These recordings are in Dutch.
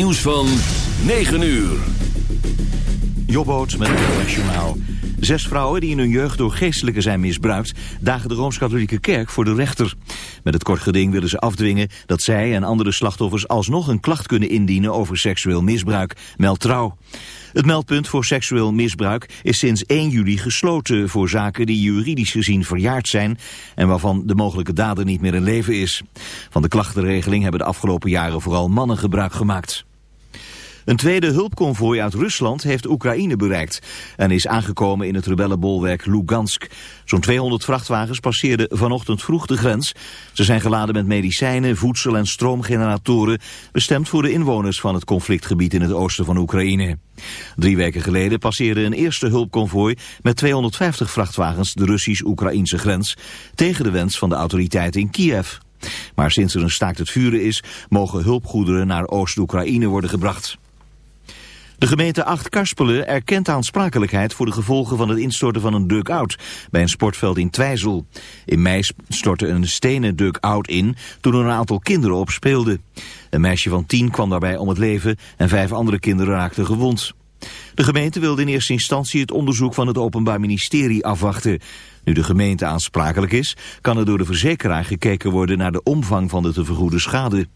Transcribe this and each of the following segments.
Nieuws van 9 uur. Jobboot met het Nationaal. Zes vrouwen die in hun jeugd door geestelijken zijn misbruikt... dagen de Rooms-Katholieke Kerk voor de rechter. Met het kort geding willen ze afdwingen dat zij en andere slachtoffers... alsnog een klacht kunnen indienen over seksueel misbruik, meldt trouw. Het meldpunt voor seksueel misbruik is sinds 1 juli gesloten... voor zaken die juridisch gezien verjaard zijn... en waarvan de mogelijke dader niet meer in leven is. Van de klachtenregeling hebben de afgelopen jaren vooral mannen gebruik gemaakt. Een tweede hulpconvooi uit Rusland heeft Oekraïne bereikt en is aangekomen in het rebellenbolwerk Lugansk. Zo'n 200 vrachtwagens passeerden vanochtend vroeg de grens. Ze zijn geladen met medicijnen, voedsel en stroomgeneratoren, bestemd voor de inwoners van het conflictgebied in het oosten van Oekraïne. Drie weken geleden passeerde een eerste hulpconvooi met 250 vrachtwagens de Russisch-Oekraïnse grens, tegen de wens van de autoriteiten in Kiev. Maar sinds er een staakt het vuren is, mogen hulpgoederen naar Oost-Oekraïne worden gebracht. De gemeente Acht-Karspelen erkent aansprakelijkheid voor de gevolgen van het instorten van een duck-out bij een sportveld in Twijzel. In mei stortte een stenen duck-out in toen er een aantal kinderen op speelden. Een meisje van tien kwam daarbij om het leven en vijf andere kinderen raakten gewond. De gemeente wilde in eerste instantie het onderzoek van het Openbaar Ministerie afwachten. Nu de gemeente aansprakelijk is, kan er door de verzekeraar gekeken worden naar de omvang van de te vergoeden schade.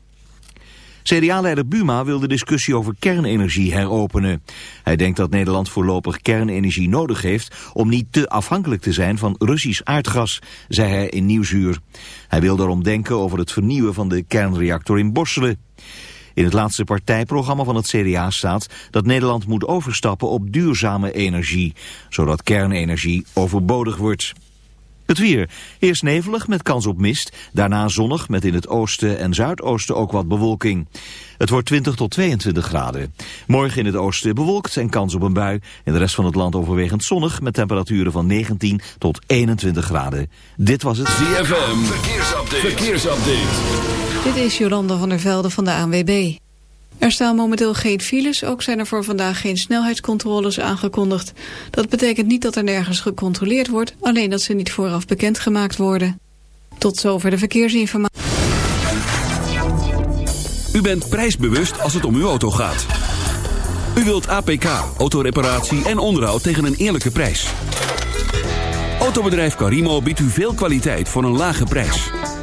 CDA-leider Buma wil de discussie over kernenergie heropenen. Hij denkt dat Nederland voorlopig kernenergie nodig heeft om niet te afhankelijk te zijn van Russisch aardgas, zei hij in Nieuwsuur. Hij wil daarom denken over het vernieuwen van de kernreactor in Borselen. In het laatste partijprogramma van het CDA staat dat Nederland moet overstappen op duurzame energie, zodat kernenergie overbodig wordt. Het weer. Eerst nevelig met kans op mist. Daarna zonnig met in het oosten en zuidoosten ook wat bewolking. Het wordt 20 tot 22 graden. Morgen in het oosten bewolkt en kans op een bui. In de rest van het land overwegend zonnig met temperaturen van 19 tot 21 graden. Dit was het ZFM. Verkeersupdate. Verkeersupdate. Dit is Jolanda van der Velde van de ANWB. Er staan momenteel geen files, ook zijn er voor vandaag geen snelheidscontroles aangekondigd. Dat betekent niet dat er nergens gecontroleerd wordt, alleen dat ze niet vooraf bekendgemaakt worden. Tot zover de verkeersinformatie. U bent prijsbewust als het om uw auto gaat. U wilt APK, autoreparatie en onderhoud tegen een eerlijke prijs. Autobedrijf Carimo biedt u veel kwaliteit voor een lage prijs.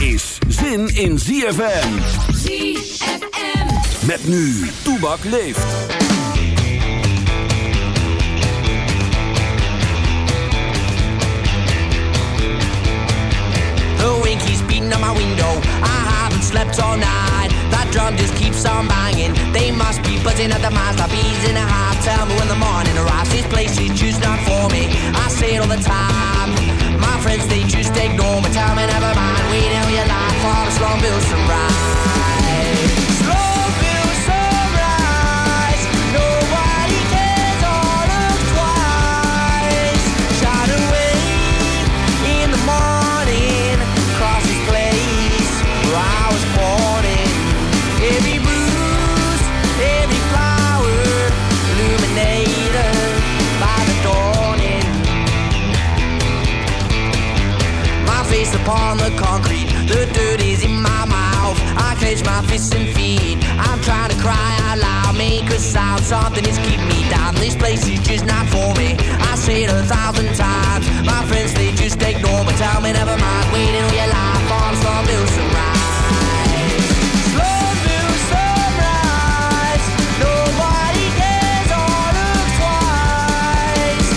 is zin in ZFM. ZFM. Met nu, Toebak leeft. The winky's beating on my window. I haven't slept all night. That drum just keeps on banging. They must be buzzing at the Mazda bees in a half. Tell me when the morning arrives. This place is just not for me. I say it all the time. My friends, they just ignore my time and never mind. We know your life for this long, build some rhyme. Upon the concrete. The dirt is in my mouth. I clench my fists and feet. I'm trying to cry out loud, make a sound. Something is keeping me down. This place is just not for me. I say it a thousand times. My friends, they just ignore me. Tell me never mind. Waiting on your life on Slumville Sunrise. Slumville Sunrise. Nobody cares or looks twice.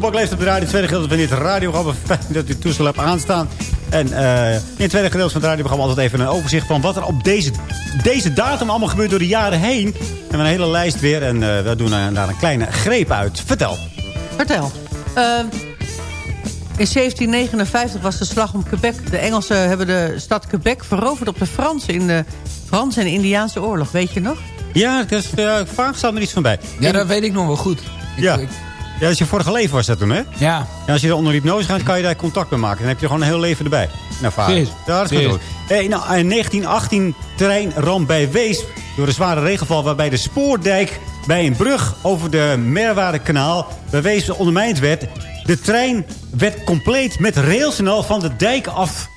Toebak leeft op de radio. Het tweede gedeelte van dit radioprogramma. Fijn dat u het toestel hebt aanstaan. En eh, in het tweede gedeelte van het radioprogramma altijd even een overzicht van wat er op deze, deze datum allemaal gebeurt door de jaren heen. En we hebben een hele lijst weer en eh, we doen daar een kleine greep uit. Vertel. Vertel. Ehm, in 1759 was de slag om Quebec. De Engelsen hebben de stad Quebec veroverd op de Fransen... in de Franse en Indiaanse oorlog. Weet je nog? Ja, dat is, uh, vaak staat er iets van bij. Ja, dat weet ik nog wel goed. Ik- Ja. ik- Ja, dat is je vorige leven was dat toen, hè? ja. Ja, als je er onder hypnose gaat, kan je daar contact mee maken. Dan heb je gewoon een heel leven erbij. Nou. Precies. Ja, dat is goed. Hey, nou, in 1918 treinramp bij Wees. Door een zware regenval waarbij de spoordijk bij een brug over de Merwaardekanaal bij Wees ondermijnd werd. De trein werd compleet met rails en al van de dijk af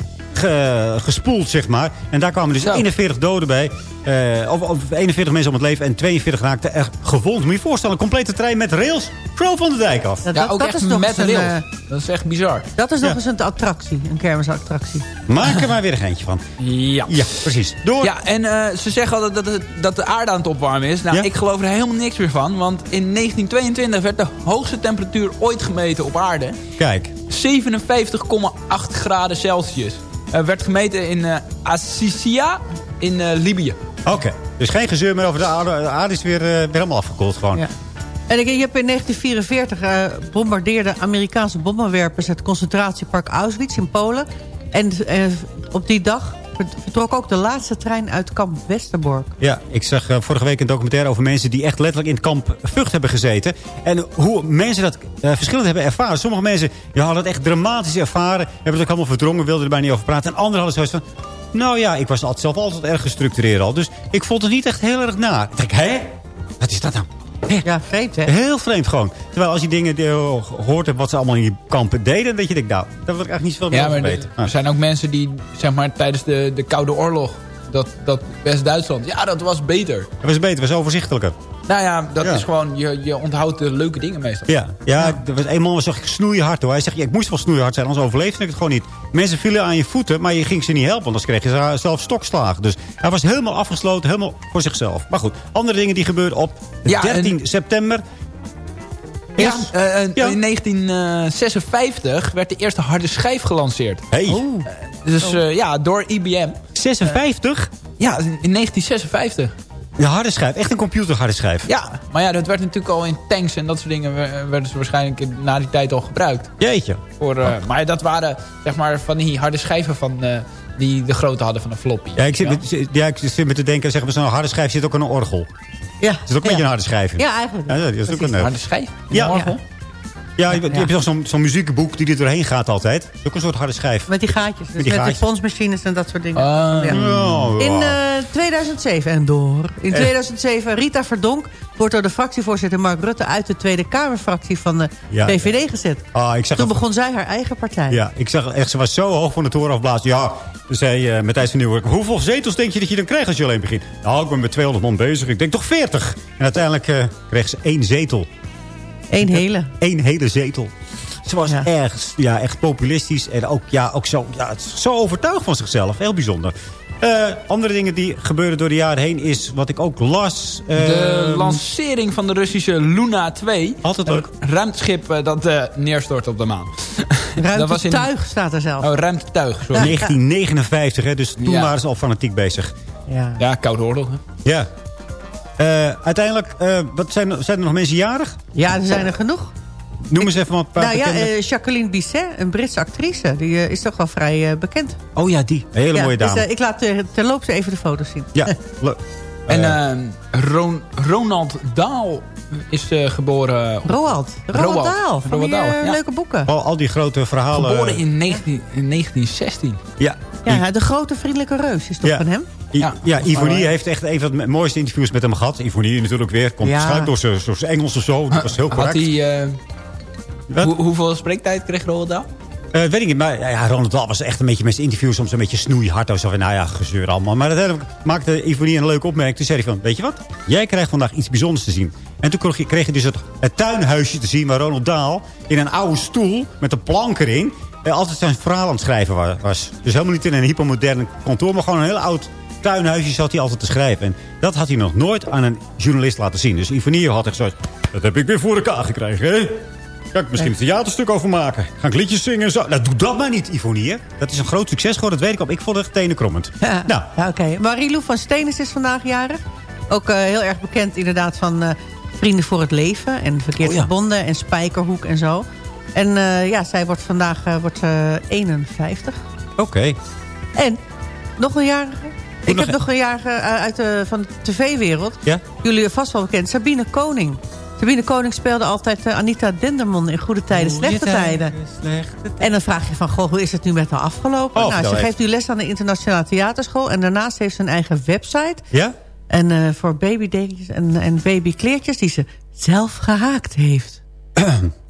ge- gespoeld, zeg maar. En daar kwamen dus Zo. 41 doden bij. Eh, of, of 41 mensen om het leven en 42 raakten er gewond. Moet je je voorstellen, een complete trein met rails zo van de dijk af. Ja, ja, ook echt is nog met een, rails. eh, dat is echt bizar. dat is nog Ja. eens een attractie. Een kermisattractie. Maak er maar weer een geintje van. Ja. Ja, precies. Door. Ja, en eh, ze zeggen altijd dat, het, dat de aarde aan het opwarmen is. Nou, Ja? ik geloof er helemaal niks meer van. Want in 1922 werd de hoogste temperatuur ooit gemeten op aarde. Kijk. 57,8 graden Celsius. Eh, werd gemeten in eh Assisia in eh, Libië. Oké. Dus geen gezeur meer over de aarde. De aarde is weer, eh, weer helemaal afgekoeld gewoon. Ja. En ik, je hebt in 1944 eh, bombardeerden Amerikaanse bommenwerpers... het concentratiepark Auschwitz in Polen. En eh, op die dag vertrok ook de laatste trein uit kamp Westerbork. Ja, ik zag eh, vorige week een documentaire over mensen die echt letterlijk in het kamp Vught hebben gezeten. En hoe mensen dat eh, verschillend hebben ervaren. Sommige mensen die hadden het echt dramatisch ervaren. Hebben het ook allemaal verdrongen, wilden er bijna niet over praten. En anderen hadden zoiets van... Nou ja, ik was altijd zelf altijd erg gestructureerd al. Dus ik vond het niet echt heel erg na. Ik denk, hè? Wat is dat nou? Ja, vreemd hè? Heel vreemd gewoon. Terwijl als je dingen die, eh, gehoord hebt wat ze allemaal in die kampen deden... dat je denkt, nou, daar wil ik eigenlijk niet zoveel meer Ja, maar weten. er zijn ook mensen die, zeg maar, tijdens de, de Koude Oorlog... Dat, dat West-Duitsland, ja, dat was beter. Het was beter, het was overzichtelijker. Nou ja, dat Ja. is gewoon, je, je onthoudt de leuke dingen meestal. Ja, ja, Er was, een man was echt snoeihard hoor. Hij zegt, ja, ik moest wel snoeihard zijn, anders overleefde ik het gewoon niet. Mensen vielen aan je voeten, maar je ging ze niet helpen. Anders kreeg je zelf stokslagen. Dus hij was helemaal afgesloten, helemaal voor zichzelf. Maar goed, andere dingen die gebeurden op Ja, 13 september. Ja, eh, eh, Ja. in 1956 werd de eerste harde schijf gelanceerd. Hey, Dus eh, ja, door IBM. 56? Ja, in 1956. De harde schijf, echt een computerharde schijf. Ja, maar ja, dat werd natuurlijk al in tanks en dat soort dingen... wer- werden ze waarschijnlijk in- na die tijd al gebruikt. Jeetje. Voor, Oh. eh, Maar dat waren zeg maar van die harde schijven van, eh, die de grootte hadden van een floppy. Ja, ik zit, met, ja, ik zit met te denken, zeg maar, zo'n harde schijf zit ook aan een orgel. Ja, Er zit ook een beetje een harde schijf in. ja eigenlijk. Ja, dat is ook een... Harde schijf? Ja. Morgen? Ja, je, je hebt nog zo'n zo'n muziekboek die er doorheen gaat altijd. Dat is ook een soort harde schijf. Met die gaatjes. Dus Met die met gaatjes. de ponsmachines en dat soort dingen. Ah. Ja. Ja. In eh, 2007 en door. In 2007, Rita Verdonk wordt door de fractievoorzitter Mark Rutte... uit de Tweede Kamerfractie van de Ja. VVD gezet. Ah, ik zag Toen begon zij haar eigen partij. Ja, ik zag echt, ze was zo hoog van de toren afblazen. Ja, toen zei eh Matthijs van Nieuwkerk, hoeveel zetels denk je dat je dan krijgt als je alleen begint? Nou, ik ben met 200 man bezig. Ik denk toch 40. En uiteindelijk eh, kreeg ze één zetel. Eén hele. Eén hele zetel. Ze was Ja. erg, ja, echt populistisch. En ook, ja, ook zo, ja, zo overtuigd van zichzelf. Heel bijzonder. Eh, andere dingen die gebeuren door de jaren heen is wat ik ook las. De eh, lancering van de Russische Luna 2. Altijd leuk. Een ruimteschip eh, dat eh, neerstort op de maan. Dat was in- Ruimtetuig staat er zelf. Oh, ruimtetuig, sorry. 1959, hè, dus toen Ja. waren ze al fanatiek bezig. Ja. Ja, Koude Oorlog. hè. Ja. Eh, uiteindelijk, eh, wat zijn, zijn er nog mensen jarig? ja, er zijn er genoeg. Noem eens even wat een paar Nou ja, eh, Jacqueline Bisset, een Britse actrice. Die is toch wel vrij eh, bekend. oh ja, die. Een hele ja, mooie dame. Dus, eh, ik laat uh, terloops even de foto's zien. ja, leuk. En Ron- Ronald Daal is eh, geboren... op- Roald. Roald, Roald. Dahl. Van Roald die, Dahl, eh, ja. leuke boeken. al, al die grote verhalen. Geboren in, 19, in 1916. Ja, Ja, de grote vriendelijke reus is toch Ja. van hem? I- Ja. ja, Ivonie heeft echt een van de mooiste interviews met hem gehad. Ivonie natuurlijk weer. Komt Ja. waarschijnlijk door zijn- door zijn Engels of zo. Dat was heel Had correct. hij... eh, Wat? hoe- hoeveel spreektijd kreeg Roald Daal? Eh, weet ik niet, maar ja, Ronald Dahl was echt een beetje met zijn interviews soms een beetje snoeihard. Of van, nou ja, gezeur allemaal. Maar uiteindelijk maakte Ivonie een leuke opmerking. Toen zei hij van, weet je wat? Jij krijgt vandaag iets bijzonders te zien. En toen kreeg je, dus het, tuinhuisje te zien waar Ronald Dahl in een oude stoel met een plank erin... eh, altijd zijn verhaal aan het schrijven wa- was. Dus helemaal niet in een hypermodern kantoor, maar gewoon een heel oud tuinhuisje zat hij altijd te schrijven. En dat had hij nog nooit aan een journalist laten zien. Dus Ivonie had echt zo, dat heb ik weer voor elkaar gekregen, hè? Kan ik misschien een theaterstuk over maken? Ga ik liedjes zingen en zo? Nou, doe dat maar niet, Ivonie. Dat is een groot succes geworden, dat weet ik al. Ik vond het tenenkrommend. Ja, Nou, ja, oké. Marilou van Steenis is vandaag jarig. Ook eh, heel erg bekend inderdaad van eh, Vrienden voor het Leven... en Verkeerd Oh ja. Verbonden en Spijkerhoek en zo. En eh, ja, zij wordt vandaag wordt, eh, 51. oké. En nog een jarige. Ik nog heb nog een jarige uit de, van de tv-wereld. Ja? Jullie vast wel bekend. Sabine Koning. Sabine Koning speelde altijd eh, Anita Dendermon in Goede Tijden, Slechte Tijden. En dan vraag je van, goh, hoe is het nu met haar afgelopen? Oh, nou, ze vertel geeft nu les aan de Internationale Theaterschool. En daarnaast heeft ze een eigen website. Ja? En eh, voor babydekens en, en babykleertjes die ze zelf gehaakt heeft.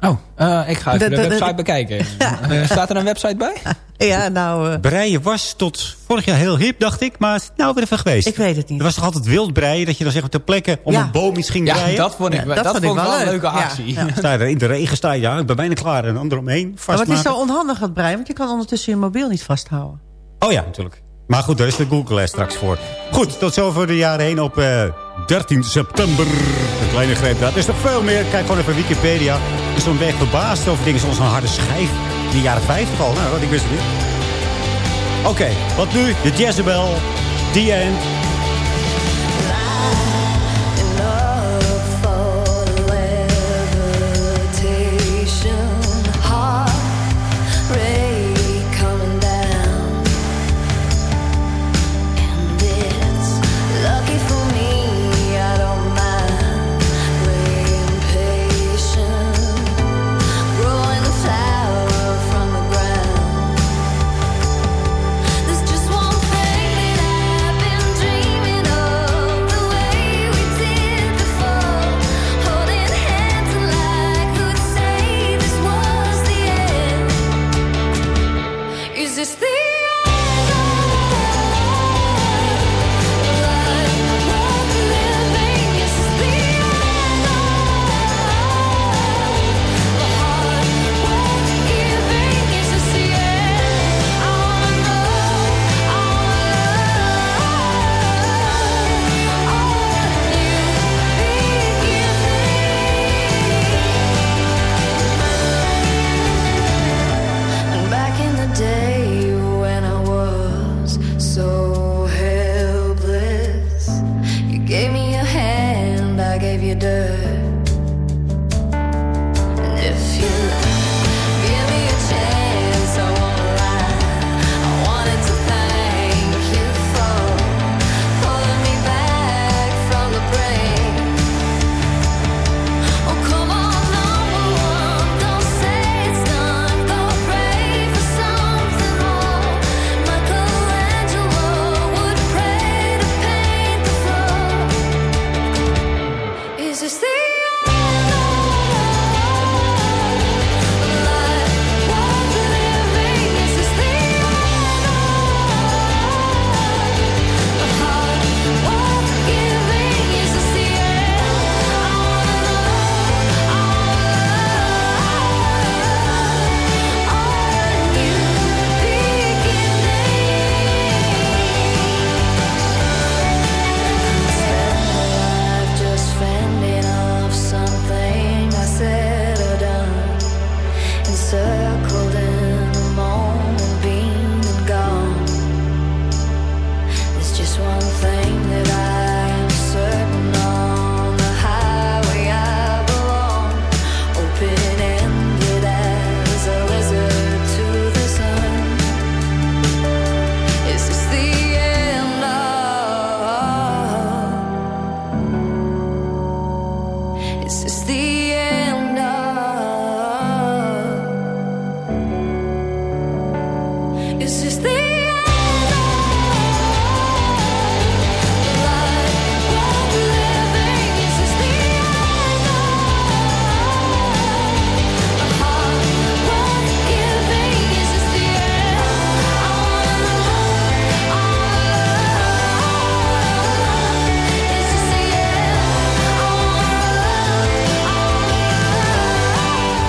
Oh, eh, ik ga even De- de, de- de- website bekijken. Eh, staat er een website bij? Ja, nou, eh, Breien was tot vorig jaar heel hip, dacht ik. Maar het is nou weer even geweest. ik weet het niet. Er was toch altijd wild breien? Dat je dan zeg maar ter plekke om Ja. een boom iets ging Ja, breien? dat vond ik, Ja, wel- dat dat vond ik wel wel een leuk. leuke actie. ja. Sta je er in de regen, sta je, ja, ik ben bijna klaar. En een ander omheen, Ja, maar vastmaken. het is zo onhandig het breien, want je kan ondertussen je mobiel niet vasthouden. Oh ja, natuurlijk. Maar goed, daar is de Google straks voor. Goed, tot zover de jaren heen op eh, 13 september. Een kleine greep, dat is nog veel meer. Kijk gewoon even Wikipedia. Ik ben zo'n weg verbaasd over dingen zoals een harde schijf. De jaren 50 al. Nou, ik wist het niet. Oké, wat nu? De Jezebel. The End.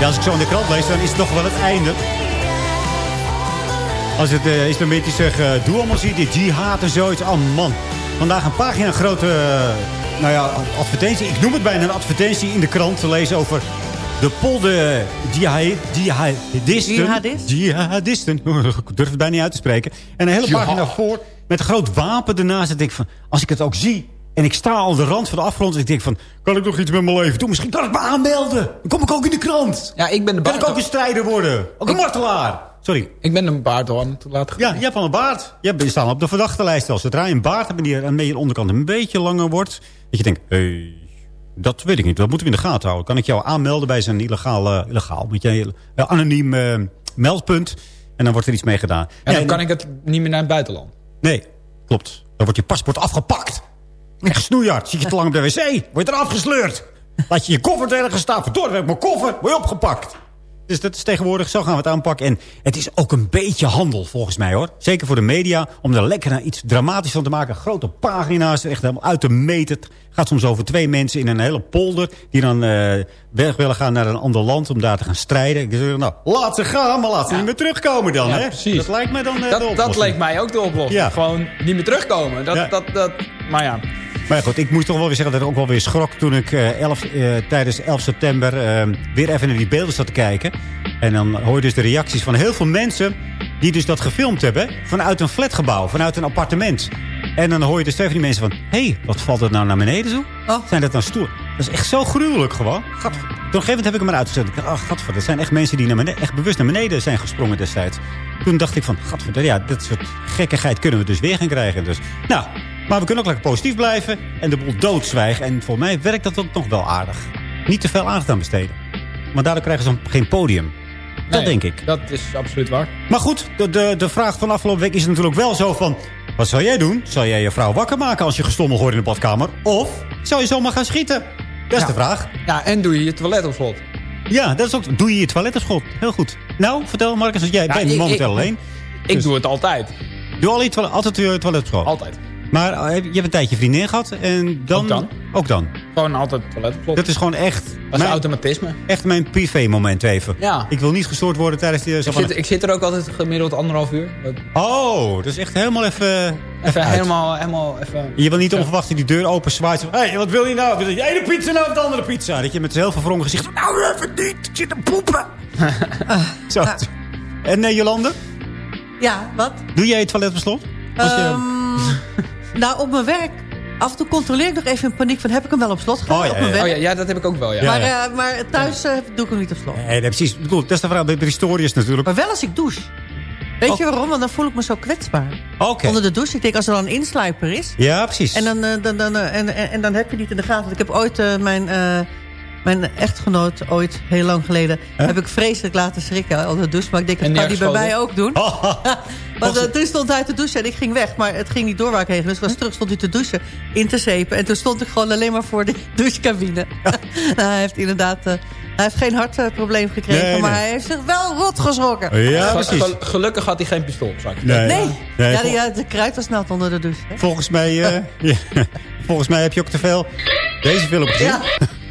Als ik zo in de krant lees, dan is het toch wel het einde. Als het uh, islamitisch zegt, uh, doe allemaal zie die jihad en zoiets. Oh man, vandaag een pagina grote uh, nou ja, advertentie. Ik noem het bijna een advertentie in de krant te lezen over de polder jihadisten. Jihadist? Jihadisten. Ik durf het bijna niet uit te spreken. En een hele Jihad. pagina voor met een groot wapen ernaast. En denk ik van, als ik het ook zie... En ik sta al de rand van de afgrond. En ik denk van, kan ik nog iets met mijn leven doen? Misschien kan ik me aanmelden. Dan kom ik ook in de krant. Ja, ik ben de Kan ik baard. ook een strijder worden? Ook een martelaar. Sorry. Ik ben een baard al aan het laten Ja, je hebt al een baard. Je staan op de verdachte lijst al. Zodra je een baard hebt en die beetje de onderkant een beetje langer wordt. Dat je denkt, hey, dat weet ik niet. Dat moeten we in de gaten houden. Kan ik jou aanmelden bij zo'n illegaal, eh, illegaal met je eh, anoniem eh, meldpunt. En dan wordt er iets mee gedaan. En dan kan ik het niet meer naar het buitenland. Nee, klopt. Dan wordt je paspoort afgepakt. Echt snoeihard. Zit je te lang op de wc, word je eraf gesleurd. Laat je je koffer ergens staan. Verdorie, heb ik mijn koffer. Word je opgepakt. Dus dat is tegenwoordig, zo gaan we het aanpakken. En het is ook een beetje handel, volgens mij, hoor. Zeker voor de media, om er lekker naar iets dramatisch van te maken. Grote pagina's, echt helemaal uit te meten. Het gaat soms over twee mensen in een hele polder... die dan eh, weg willen gaan naar een ander land om daar te gaan strijden. Ik zeg, nou, laat ze gaan, maar laat ze niet meer terugkomen dan, Ja, hè? precies. Dat lijkt mij dan eh, de Dat, dat oplossing. leek mij ook de oplossing. Ja. Gewoon niet meer terugkomen. Dat, dat, dat, maar ja. Maar goed, ik moet toch wel weer zeggen dat ik ook wel weer schrok... toen ik eh, 11, eh, tijdens 11 september eh, weer even naar die beelden zat te kijken. En dan hoor je dus de reacties van heel veel mensen... die dus dat gefilmd hebben vanuit een flatgebouw, vanuit een appartement. En dan hoor je dus van die mensen van... hé, hey, wat valt er nou naar beneden zo? Oh. Zijn dat nou stoer? Dat is echt zo gruwelijk gewoon. Gat, Op een gegeven moment heb ik hem eruit gezet. Ik dacht, oh, gadver, dat zijn echt mensen die naar beneden, echt bewust naar beneden zijn gesprongen destijds. Toen dacht ik van, gadver, ja, dit soort gekkigheid kunnen we dus weer gaan krijgen. Dus, nou, maar we kunnen ook lekker positief blijven en de boel doodzwijgen. En voor mij werkt dat ook nog wel aardig. Niet te veel aandacht aan besteden. Want daardoor krijgen ze dan geen podium. Dat Nee, denk ik. Dat is absoluut waar. Maar goed, de, de, de vraag van afgelopen week is natuurlijk wel zo van... Wat zou jij doen? Zou jij je vrouw wakker maken als je gestommel hoort in de badkamer? Of zou je zomaar gaan schieten? Dat is Ja. de vraag. Ja, en doe je je toilet op slot. Ja, dat is ook... Doe je je toilet op schot? Heel goed. Nou, vertel Marcus, want jij Ja, bent ik- momenteel ik- alleen. Ik Dus- doe het altijd. Doe al je toilet, altijd je toilet op schot? Altijd. Maar eh, je hebt een tijdje vriendin gehad en dan... Ook dan. Ook dan. Gewoon altijd toilet op slot. Dat is gewoon echt... Dat is mijn, automatisme. echt mijn privé moment even. Ja. Ik wil niet gestoord worden tijdens die... zo Ik zit, ik zit er ook altijd gemiddeld anderhalf uur. Oh, dat is echt helemaal even... Even, helemaal, helemaal even... Je wil niet onverwacht die deur open zwaait. Hé, hey, wat wil je nou? Wil je de ene pizza nou of de andere pizza? Dat je met heel verwrongen gezicht... Nou, even niet. Ik zit te poepen. Zo. En eh, Jolande? Ja, wat? Doe jij het toilet op nou, op mijn werk... Af en toe controleer ik nog even in paniek van... heb ik hem wel op slot gehad Oh, ja, op mijn ja. werk? Oh ja, ja, dat heb ik ook wel, ja. Maar, eh, maar thuis eh, doe ik hem niet op slot. Nee, nee, precies. Bedoel, dat is de vraag bij de natuurlijk. Maar wel als ik douche. Weet Oh. je waarom? Want dan voel ik me zo kwetsbaar. Oké. Onder de douche. Ik denk, als er dan een inslijper is... Ja, precies. En dan, eh, dan, dan, en, en, en dan heb je niet in de gaten. Want ik heb ooit mijn, mijn echtgenoot, ooit heel lang geleden... heb ik vreselijk laten schrikken onder de douche. Maar ik denk, dat kan die bij mij ook doen. Want toen stond hij te douchen en ik ging weg. Maar het ging niet door waar ik heen. Dus ik was terug, stond hij te douchen, in te zeepen. En toen stond ik gewoon alleen maar voor de douchecabine. nou, hij heeft inderdaad... eh, hij heeft geen hartprobleem gekregen, Nee, maar hij heeft zich wel rot geschrokken. Ja, precies. gel- gelukkig had hij geen pistool, Nee. Nee, ja, de, ja, de kruid was nat onder de douche. hè? Volgens mij, eh, ja, volgens mij heb je ook te veel deze film gezien. Ja.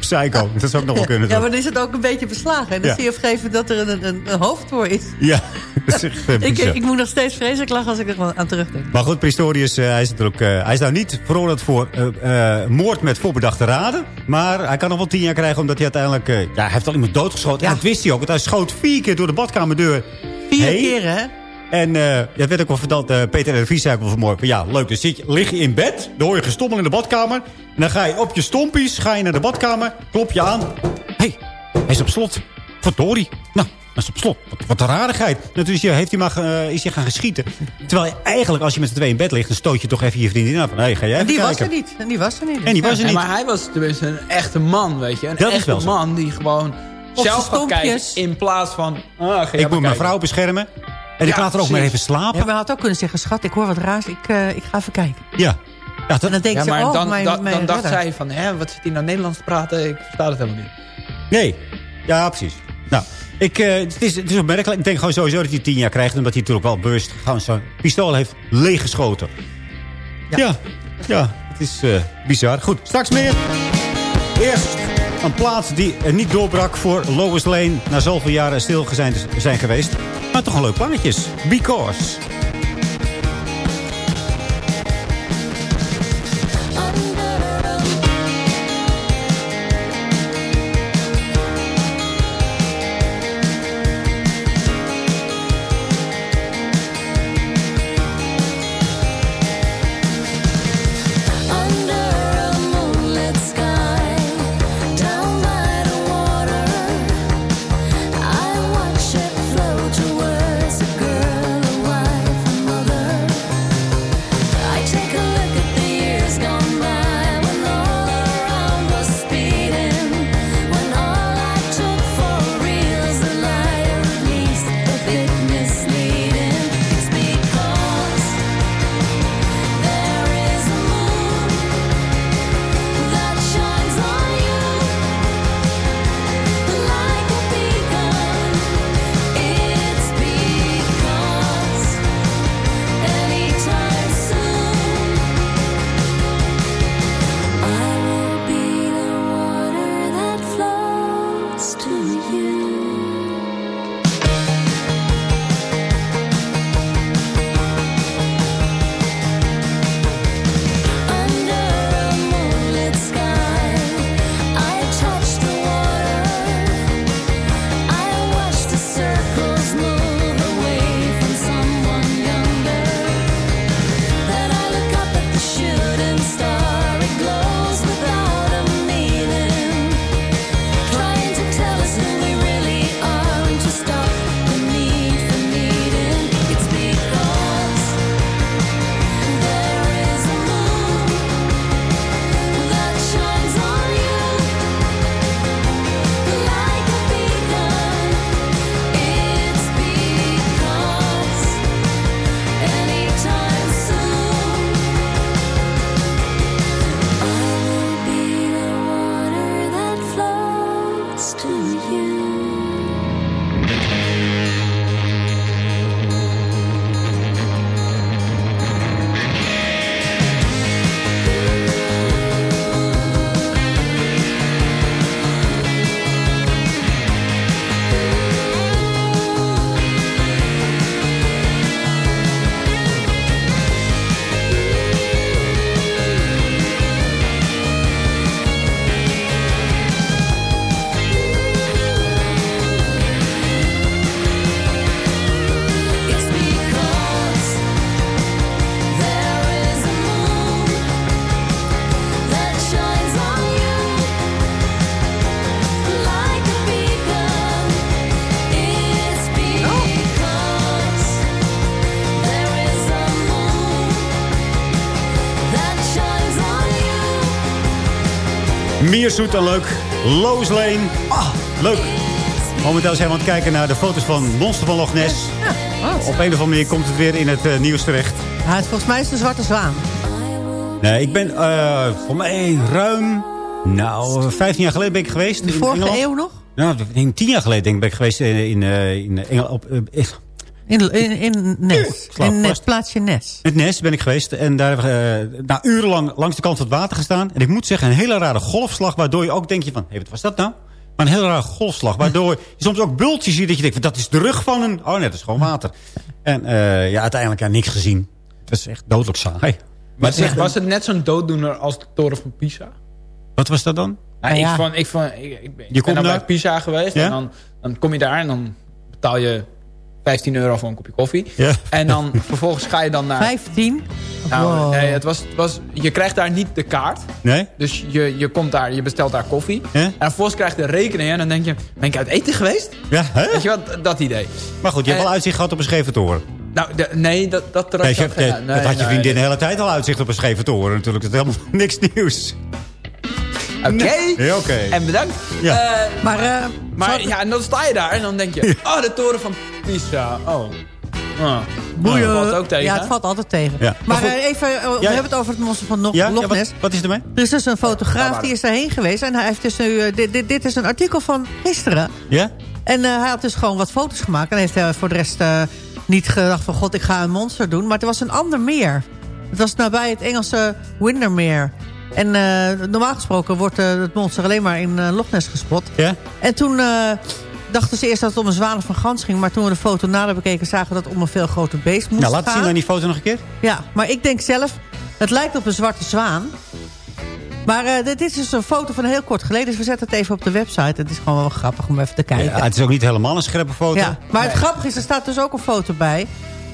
Psycho, dat zou ook nog wel kunnen. Ja, toch? maar dan is het ook een beetje beslagen. En dan Ja. zie je op een gegeven moment dat er een, een, een hoofd voor is. Ja, dat is echt, eh, Ik, ik moet nog steeds vreselijk lachen als ik er gewoon aan terugdenk. Maar goed, Pistorius, eh, hij, is natuurlijk, eh, hij is nou niet veroordeeld voor moord met voorbedachte raden. Maar hij kan nog wel tien jaar krijgen omdat hij uiteindelijk... ja, hij heeft al iemand doodgeschoten. Ja. En dat wist hij ook, want hij schoot vier keer door de badkamerdeur. Vier keren, hè? En eh dat werd ook wel verteld, eh, Peter R. de Vries zei ook wel vanmorgen. van, Ja, leuk, dan zit je, lig je in bed, dan hoor je gestommel in de badkamer. En dan ga je op je stompies, ga je naar de badkamer, klop je aan. Hé, hey, hij is op slot. Verdorie. Nou, hij is op slot. Wat, wat een rarigheid. Natuurlijk heeft hij maar, eh, is hij gaan geschieten. Terwijl je eigenlijk, als je met z'n tweeën in bed ligt... dan stoot je toch even je vriendin aan. Van, hey, ga jij En die was er niet. En die was er niet. En die was er niet. maar hij was tenminste een echte man, weet je. Een Dat is echte man die gewoon Op zelf gaat kijken in plaats van... Ah, Ik moet mijn vrouw beschermen. En ik Ja, laat haar ook maar even slapen. Ja, maar had ook kunnen zeggen, schat, ik hoor wat raars. Ik, eh, ik ga even kijken. Ja. Ja, dat, En dan denk Ja, ze, maar oh, dan, mijn, dan, mijn dan dacht redder. zij van, hè, wat zit hij nou Nederlands te praten? Ik versta het helemaal niet. Nee. Ja, precies. Nou, ik, eh, het, is, het is opmerkelijk. Ik denk gewoon sowieso dat hij tien jaar krijgt. Omdat hij natuurlijk wel bewust gewoon zo'n pistool heeft leeggeschoten. Ja. Ja, het is eh, bizar. Goed, straks meer. Eerst Een plaats die eh, niet doorbrak voor Lois Lane... na zoveel jaren stil zijn, geweest. Maar toch een leuk plaatjes. Because. Meer zoet dan leuk. Lane. Ah, leuk. Momenteel zijn we aan het kijken naar de foto's van Monster van Loch Ness. Op een of andere manier komt het weer in het uh, nieuws terecht. Ja, het, volgens mij is de Zwarte Zwaan. Nee, ik ben uh, voor mij ruim... Nou, 15 jaar geleden ben ik geweest. De vorige in eeuw nog? Nou, 10 jaar geleden denk ik ben ik geweest in, in, in. Op, in, in, in Nes. In Nes, plaatsje Nes. In Nes ben ik geweest. En daar hebben we nou, urenlang langs de kant van het water gestaan. En ik moet zeggen, een hele rare golfslag. Waardoor je ook denk je van, hé, wat was dat nou? Maar een hele rare golfslag. Waardoor je soms ook bultjes ziet dat je denkt, van, dat is de rug van een... Oh nee, dat is gewoon water. En uh, ja, uiteindelijk ja, niks gezien. Het was echt dodelijk saai. Maar het was het net zo'n dooddoener als de toren van Pisa? Wat was dat dan? Nou, ja. ik, vond, ik, vond, ik, ik, ik ben dan bij Pisa geweest. Ja? En dan, dan kom je daar en dan betaal je 15 euro voor een kopje koffie. Ja. En dan vervolgens ga je dan naar... 15? Nou, wow. nee, het was, het was, je krijgt daar niet de kaart. Nee? Dus je, je komt daar, je bestelt daar koffie. Ja? En vervolgens krijg je de rekening. En dan denk je, ben ik uit eten geweest? Ja, hè? Weet je wat, dat idee. Maar goed, je hebt wel uitzicht gehad op een scheve toren. Nou, de, nee, dat, dat, nee, je, nee, nee, dat had je vriendin de hele tijd al uitzicht op een scheve toren. Natuurlijk, dat is helemaal niks nieuws. Oké. Okay. Ja, oké. En bedankt. Ja. Uh, maar uh, maar ja, en dan sta je daar en dan denk je... Oh, de toren van Pisa. Oh. Oh. Boeien. Dat valt ook tegen. Ja, het valt altijd tegen. Ja. Maar, maar uh, even, we hebben het over het monster van Loch, ja? Loch Ness. Wat, wat, is er mee? Er is dus een fotograaf die is daarheen geweest. En hij heeft dus nu, dit, dit, dit, is een artikel van gisteren. Ja? En hij had dus gewoon wat foto's gemaakt. En heeft hij voor de rest niet gedacht van... God, ik ga een monster doen. Maar het was een ander meer. Het was nabij het Engelse Windermere. En eh, normaal gesproken wordt eh, het monster alleen maar in uh, Loch Ness gespot. Ja? En toen dachten ze eerst dat het om een zwanen van gans ging. Maar toen we de foto nader bekeken zagen we dat het om een veel groter beest moest nou, laat gaan. zien dan die foto nog een keer. Ja, maar ik denk zelf, het lijkt op een zwarte zwaan. Maar dit is dus een foto van heel kort geleden. Dus we zetten het even op de website. Het is gewoon wel grappig om even te kijken. Ja, het is ook niet helemaal een scherpe foto. Ja, maar het grappige is, er staat dus ook een foto bij.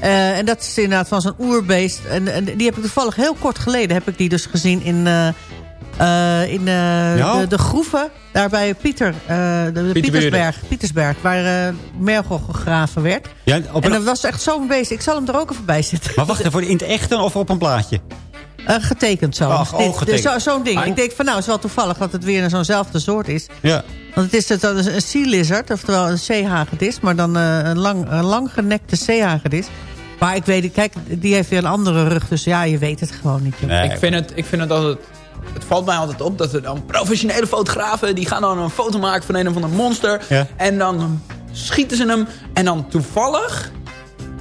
Uh, en dat is inderdaad van zo'n oerbeest. En, en, die heb ik toevallig heel kort geleden heb ik die dus gezien in, uh, uh, in ja. de, de, groeven. Daar bij Pieter, de, de Pietersberg, Pietersberg, waar Mergel gegraven werd. Ja, en dat was echt zo'n beest. Ik zal hem er ook even bij zetten. Maar wacht even, in het echte of op een plaatje? Getekend zo. Ach, oh, Zo'n zo ding. Ik denk van nou, het is wel toevallig dat het weer zo'nzelfde soort is. Ja. Want het is het, een sea lizard, oftewel een zeehagedis. Maar dan een, lang, een lang genekte zeehagedis. Maar ik weet, kijk, die heeft weer een andere rug. Dus ja, je weet het gewoon niet. Nee. Ik, vind het, ik vind het altijd... Het valt mij altijd op dat er dan professionele fotografen... die gaan dan een foto maken van een of ander monster. En dan schieten ze hem. En dan toevallig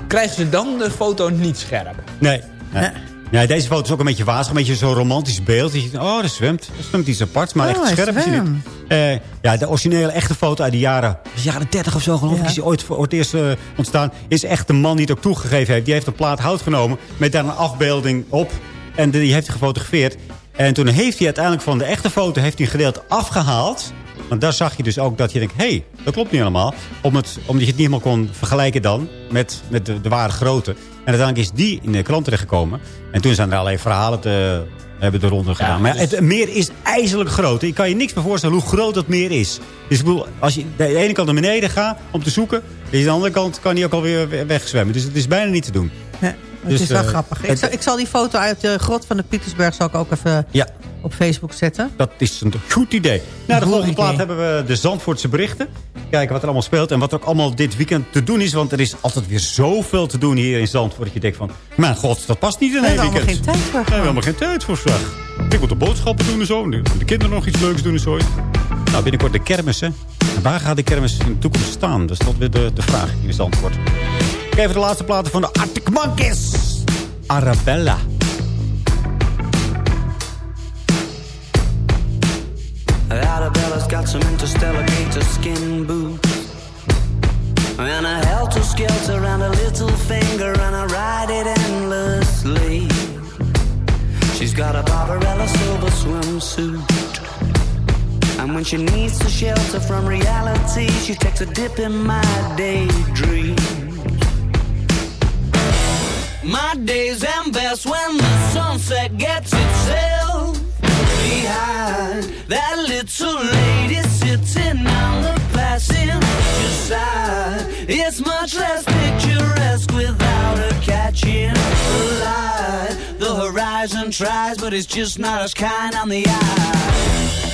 krijgen ze dan de foto niet scherp. Nee. nee. Ja, deze foto is ook een beetje wazig. Een beetje zo'n romantisch beeld. Je ziet, oh, er zwemt, er zwemt iets apart. Maar oh, echt scherp is niet. Uh, ja, de originele echte foto uit de jaren, jaren 30 of zo geloof ik. Is die ooit voor het eerst uh, ontstaan. Is echt de man die het ook toegegeven heeft. Die heeft een plaat hout genomen. Met daar een afbeelding op. En die heeft hij gefotografeerd. En toen heeft hij uiteindelijk van de echte foto heeft hij een gedeelte afgehaald. Want daar zag je dus ook dat je denkt... hé, hey, dat klopt niet helemaal. Om het, omdat je het niet helemaal kon vergelijken dan... met, met de, de ware grootte. En uiteindelijk is die in de krant terechtgekomen. En toen zijn er allerlei verhalen te, hebben de ronde gedaan. maar het meer is ijzerlijk groot. Je kan je niks meer voorstellen hoe groot dat meer is. Dus ik bedoel, als je de ene kant naar beneden gaat om te zoeken... aan de andere kant kan hij ook alweer wegzwemmen. Dus het is bijna niet te doen. Ja. Het dus, is wel uh, grappig. Ik zal, ik zal, die foto uit de grot van de Pietersberg zal ik ook even ja. op Facebook zetten. Dat is een goed idee. Na de volgende plaat hebben we de Zandvoortse berichten. Kijken wat er allemaal speelt en wat er ook allemaal dit weekend te doen is. Want er is altijd weer zoveel te doen hier in Zandvoort. Dat je denkt van, mijn god, dat past niet in één weekend. We hebben geen tijd voor. We hebben helemaal geen tijd voor, zeg. Ik moet de boodschappen doen en zo. De kinderen nog iets leuks doen en zo. Nou, binnenkort de kermis, hè. waar gaat de kermis in de toekomst staan? Dat is tot weer de, de vraag in Zandvoort. Even de laatste platen van de Arctic Monkeys. Arabella. Arabella's got some interstellar gator skin boots And a helter-skelter and a little finger And I ride it endlessly She's got a Barbarella silver swimsuit And when she needs to shelter from reality She takes a dip in my daydream my days end best when the sunset gets itself behind that little lady sitting on the passenger side. It's much less picturesque without her catching the light. The horizon tries, but it's just not as kind on the eye.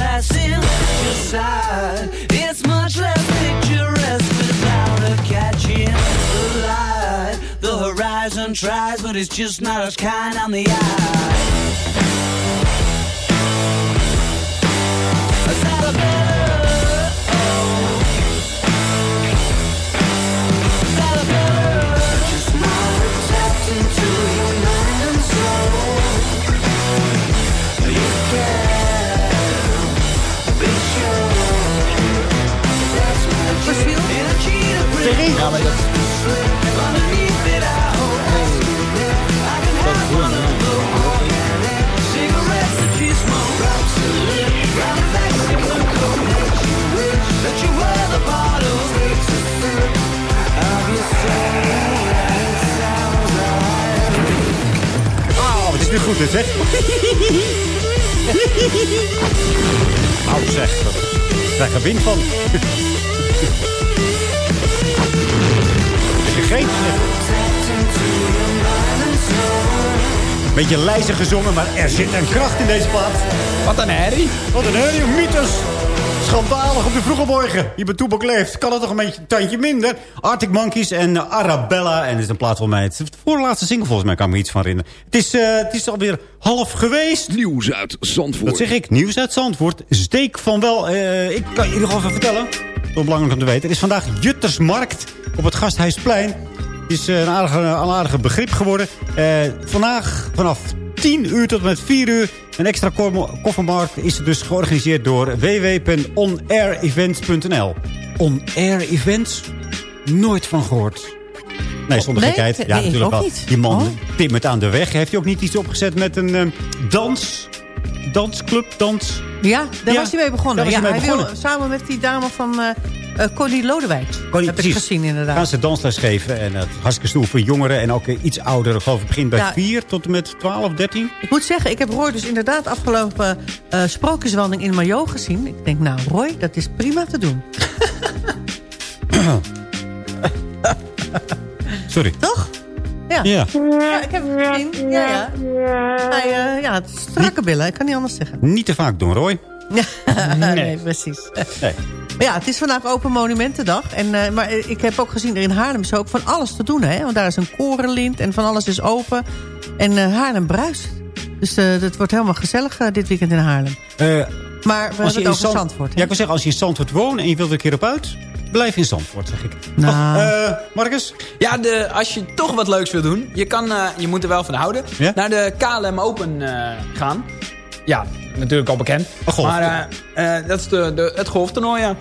passenger side. It's much less picturesque without her catching the light. The horizon tries, but it's just not as kind on the eye. Ja, maar dat... Oh, het is nu goed is, hè? Nou zeg, daar van. Gegeten, Beetje lijzig gezongen, maar er zit een kracht in deze plaat. Wat een herrie. Wat een herrie, mythes. Schandalig op de vroege morgen. Je bent Toebak leeft. Kan het toch een beetje een tandje minder? Arctic Monkeys en Arabella. En dit is een plaat van mij. Het is de voorlaatste single volgens mij. Kan ik me iets van herinneren. Het is, uh, het is alweer half geweest. Nieuws uit Zandvoort. Dat zeg ik. Nieuws uit Zandvoort. Steek van wel. Uh, ik kan je nog even vertellen. Toch belangrijk om te weten. Er is vandaag Juttersmarkt op het Gasthuisplein. Het is uh, een, aardige, een aardige begrip geworden. vandaag vanaf 10 uur tot en met 4 uur. Een extra koffermarkt is dus georganiseerd door www.onairevents.nl. On-air events? Nooit van gehoord. Nee, zonder nee, gekheid. Ja, nee, natuurlijk wel. Niet. Die man oh. timmert aan de weg. Heeft hij ook niet iets opgezet met een um, dans... Dansclub, dans... Ja, daar Ja, was hij mee begonnen. ja, hij mee hij wil samen met die dame van uh, uh, Connie Lodewijk. Connie, heb precies. ik gezien inderdaad. Gaan ze dansles geven. En het is hartstikke stoel voor jongeren. En ook eh, iets ouderen. Geloof ik begint bij Ja. 4 tot en met 12, 13. Ik moet zeggen, ik heb Roy dus inderdaad afgelopen uh, sprookjeswandeling in Mayo gezien. Ik denk, nou Roy, dat is prima te doen. Sorry. Toch? Ja. Ja. Ja, ik heb het gezien. Ja, ja. Hij, uh, ja, strakke billen, ik kan niet anders zeggen. Niet te vaak doen, Roy. nee. precies. Nee. Maar ja, het is vandaag Open Monumentendag. En, uh, maar ik heb ook gezien, er in Haarlem is ook van alles te doen. Hè? Want daar is een korenlint en van alles is open. En uh, Haarlem bruist. Dus uh, het wordt helemaal gezellig dit weekend in Haarlem. maar we hebben het over Zand... Zandvoort. Hè? Ja, ik wil zeggen, als je in Zandvoort woont en je wilt er een keer op uit... Blijf in Zandvoort, zeg ik. Nou. Oh, Marcus? Ja, de, als je toch wat leuks wil doen... Je, kan, uh, je moet er wel van houden. Ja? Naar de KLM Open uh, gaan. Ja, natuurlijk al bekend. Oh, golf. Maar uh, dat is de, de, het golftoernooi, ja.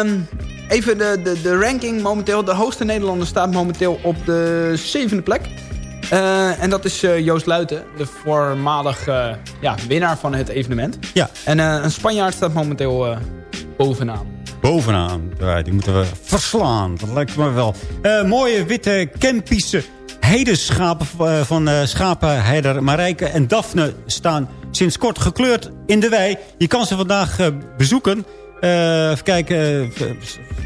Um, even de, de, de ranking momenteel. De hoogste Nederlander staat momenteel op de zevende plek. Uh, en dat is uh, Joost Luiten, de voormalig uh, ja, winnaar van het evenement. Ja. En een Spanjaard staat momenteel bovenaan. Bovenaan, die moeten we verslaan. Dat lijkt me wel. mooie witte Kempische hedenschapen van schapenheider Marijke en Daphne staan sinds kort gekleurd in de wei. Je kan ze vandaag bezoeken. Uh, even kijken, uh,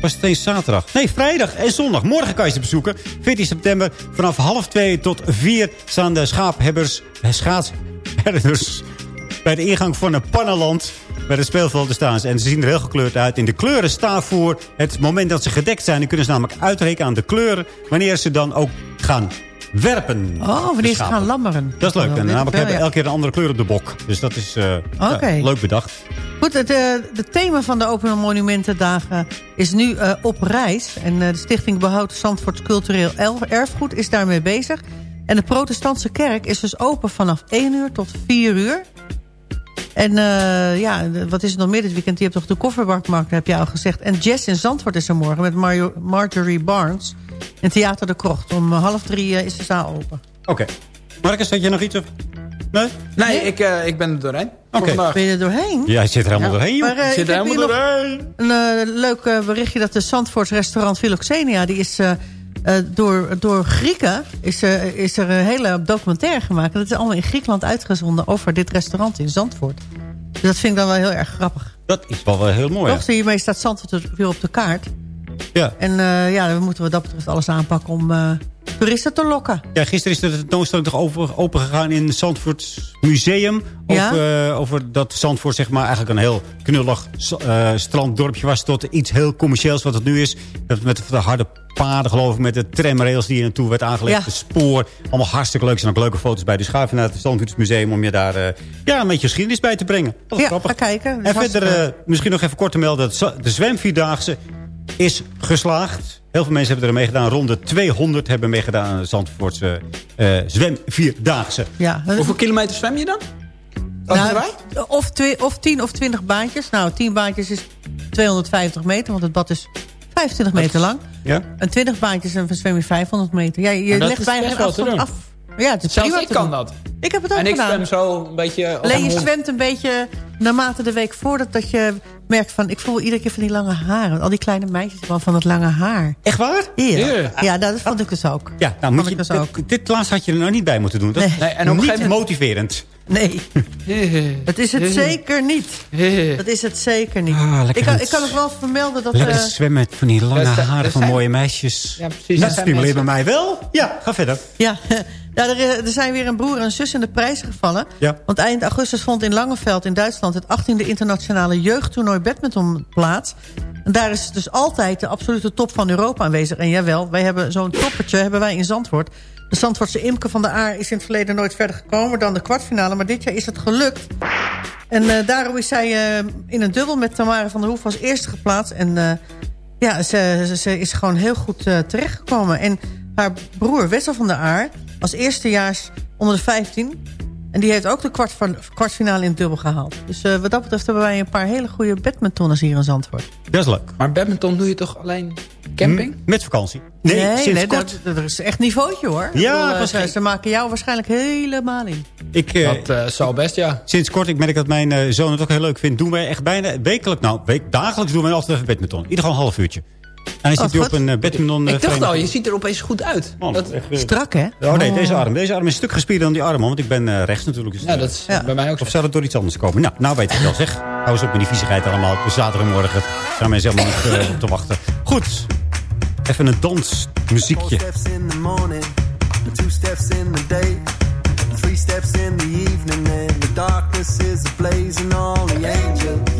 was het eens zaterdag? Nee, vrijdag en zondag. Morgen kan je ze bezoeken. 14 september vanaf half 2 tot 4 staan de schaaphebbers, schaatsherders bij de ingang van een pannenland bij het speelveld te staan. En ze zien er heel gekleurd uit. In de kleuren staan voor het moment dat ze gedekt zijn. Dan kunnen ze namelijk uitrekenen aan de kleuren wanneer ze dan ook gaan werpen. Oh, wanneer ze gaan lammeren. Dat is leuk. En namelijk hebben elke keer een andere kleur op de bok. Dus dat is uh, okay. ja, leuk bedacht. Goed, het de thema van de Open Monumentendagen is nu uh, op reis. En de Stichting Behoud Zandvoorts Cultureel Erfgoed is daarmee bezig. En de protestantse kerk is dus open vanaf 1 uur tot 4 uur. En uh, ja, wat is het nog meer dit weekend? Je hebt toch de kofferbakmarkt, heb je al gezegd. En Jazz in Zandvoort is er morgen met Mario, Marjorie Barnes. In Theater de Krocht. Om half drie uh, is de zaal open. Oké. Okay. Marcus, had je nog iets? Of... Nee? Nee, nee? Ik, uh, ik ben er doorheen. Oké. Okay. Ben je er doorheen? Ja, je zit er helemaal ja. doorheen, joh. Maar, uh, zit er helemaal doorheen. Een uh, leuk berichtje dat de Zandvoorts restaurant Philoxenia... die is uh, door, door Grieken is, is er een hele documentaire gemaakt. Dat is allemaal in Griekenland uitgezonden over dit restaurant in Zandvoort. Dus dat vind ik dan wel heel erg grappig. Dat is wel, wel heel mooi. Toch, hiermee staat Zandvoort weer op de kaart. Ja. En uh, ja, dan moeten we dat betreft alles aanpakken om uh, toeristen te lokken. Ja, gisteren is de tentoonstelling toch over, open gegaan in het Zandvoort Museum. Ja? Over, uh, over dat Zandvoort zeg maar eigenlijk een heel knullig stranddorpje was... tot iets heel commercieels wat het nu is. Dat met de harde paden geloof ik, met de tramrails die er naartoe werd aangelegd. Ja. De spoor, allemaal hartstikke leuk. Er zijn ook leuke foto's bij. Dus ga even naar het Zandvoortsmuseum om je daar ja, een beetje geschiedenis bij te brengen. Dat is ja, grappig. ga kijken. En verder misschien nog even kort te melden... dat de zwemvierdaagse is geslaagd. Heel veel mensen hebben er meegedaan. Rond de 200 hebben meegedaan aan de Zandvoortse uh, zwemvierdaagse. Ja. Hoeveel kilometer zwem je dan? Nou, of, twee, of 10 of 20 baantjes. Nou, 10 baantjes is 250 meter, want het bad is 25 meter lang. Ja? En 20 baantjes en zwem je 500 meter. Ja, je legt bijna afstand af. Ja, het is Zelfs prima ik kan doen. dat. Ik heb het ook En ik gedaan. zwem zo een beetje... op Alleen je zwemt een beetje naarmate de week voordat dat je merkt van... ik voel iedere keer van die lange haren. Al die kleine meisjes wel van het lange haar. Echt waar? Ja, Ja. ja dat vond ik dus ook. Ja, nou moet je, dus ook. dit, dit laatste had je er nou niet bij moeten doen. Dat Nee, en een niet gegeven motiverend. Nee, dat is het zeker niet. Dat is het zeker niet. Ah, ik, kan, ik kan nog wel vermelden dat... Lekker eh, zwemmen met van die lange dat haren dat van zijn- mooie meisjes. Ja, precies. Dat stimuleert bij mij wel. Ja, ga verder. Ja, ja er, er zijn weer een broer en een zus in de prijzen gevallen. Ja. Want eind augustus vond in Langeveld in Duitsland... het 18e internationale jeugdtoernooi badminton plaats. En daar is dus altijd de absolute top van Europa aanwezig. En jawel, wij hebben zo'n toppertje hebben wij in Zandvoort. De Zandvoortse Imke van der Aar is in het verleden nooit verder gekomen... dan de kwartfinale, maar dit jaar is het gelukt. En eh, daarom is zij eh, in een dubbel met Tamara van der Hoef als eerste geplaatst. En eh, ja, ze, ze, is gewoon heel goed terechtgekomen. En haar broer Wessel van der Aar als eerstejaars onder de 15... en die heeft ook de kwart van, kwartfinale in het dubbel gehaald. Dus eh, wat dat betreft hebben wij een paar hele goede badmintonners hier in Zandvoort. Dat is leuk. Maar badminton doe je toch alleen camping? M- Met vakantie. Nee, nee, sinds nee, kort. dat, dat is echt niveautje hoor. Ja, bedoel, eh, precies. ze, maken jou waarschijnlijk helemaal in. Ik, eh, Dat eh, zal best, ja. sinds kort, ik merk dat mijn zoon het ook heel leuk vindt... doen wij echt bijna wekelijk, nou, week, dagelijks doen wij altijd even badminton. Ieder gewoon een half uurtje. En dan zit Oh, hij op een uh, badminton... eh, Ik dacht al, je ziet er opeens goed uit. Man, Dat, echt, eh, Strak hè? Oh nee, deze arm. Deze arm is een stuk gespierder dan die arm. Want ik ben eh, rechts natuurlijk. Dus, ja, eh, dat is Ja. bij mij ook zo. Of zou het door iets anders komen? Nou, nou weet ik wel zeg. Hou eens op met die viezigheid allemaal. Op zaterdagmorgen gaan mensen helemaal niet eh, op te wachten. Goed. Even een dansmuziekje. steps in the morning, and two steps in the day, three steps in the evening, and the darkness is ablaze, and all the angels,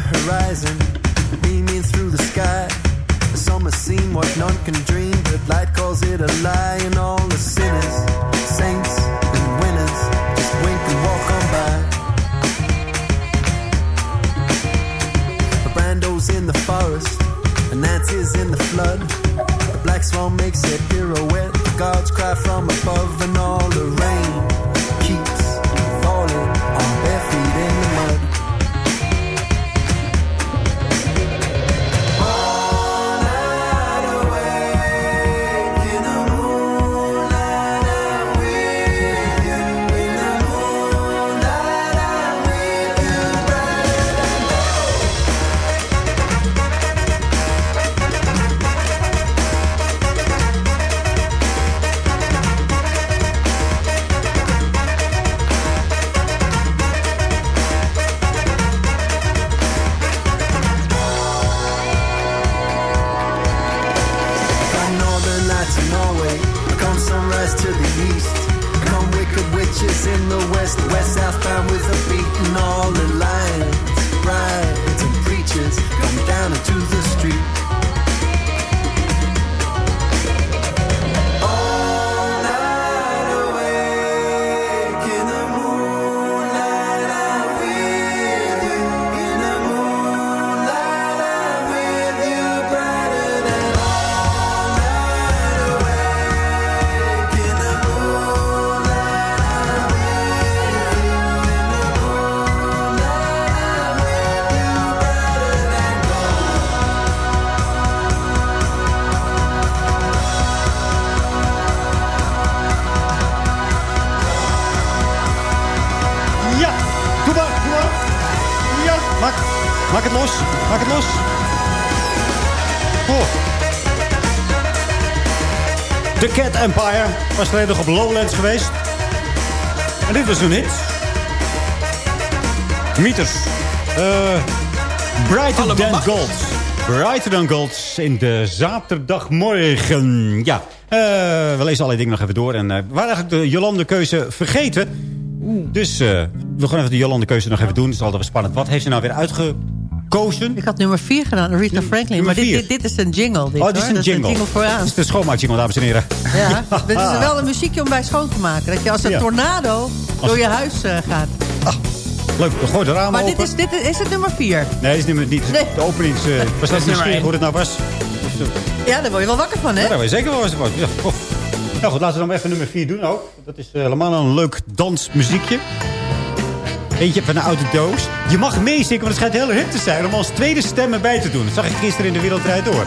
The horizon, beaming through the sky. The summer scene, what none can dream, but light calls it a lie, and all the sinners, saints, and winners just wink and walk on by. The Brando's in the forest, and Nancy's in the flood. The black swan makes a pirouette. The gods cry from above, and all the rain maak, maak het los. Maak het los. Oh. The Cat Empire was nog op Lowlands geweest. En dit was een hit. Meters. Eh brighter Allemaal than gold. Brighter than gold in de zaterdagmorgen. Ja, eh, we lezen allerlei dingen nog even door. En we waren eigenlijk de Jolande keuze vergeten. Dus eh, we gaan even de Jolande keuze nog even doen. Het is altijd wel spannend. Wat heeft ze nou weer uitgekozen? Ik had nummer 4 gedaan, Rita Franklin. nummer Maar dit, vier. dit, dit is een jingle. Dit, Oh, dit is hoor. een Dat jingle. is een jingle vooraan. Dit is de schoonmaakjingle, dames en heren. Ja, dit is wel een muziekje om bij schoon te maken. Dat je als een Ja. tornado door je huis eh, gaat. Leuk, gooi de ramen Maar open. dit is, dit is, het nummer 4? Nee, dit is nummer niet. Nee. De openings... eh was dat één. hoe het nou was? Ja, daar word je wel wakker van, hè? Ja, daar weet je zeker wel. Ja, goh. Nou goed, laten we dan even nummer 4 doen ook. Dat is eh, helemaal een leuk dansmuziekje. Eentje van een oude doos. Je mag meezingen, want het schijnt heel hip te zijn... om als tweede stem erbij te doen. Dat zag ik gisteren in de Wereldrijd Door.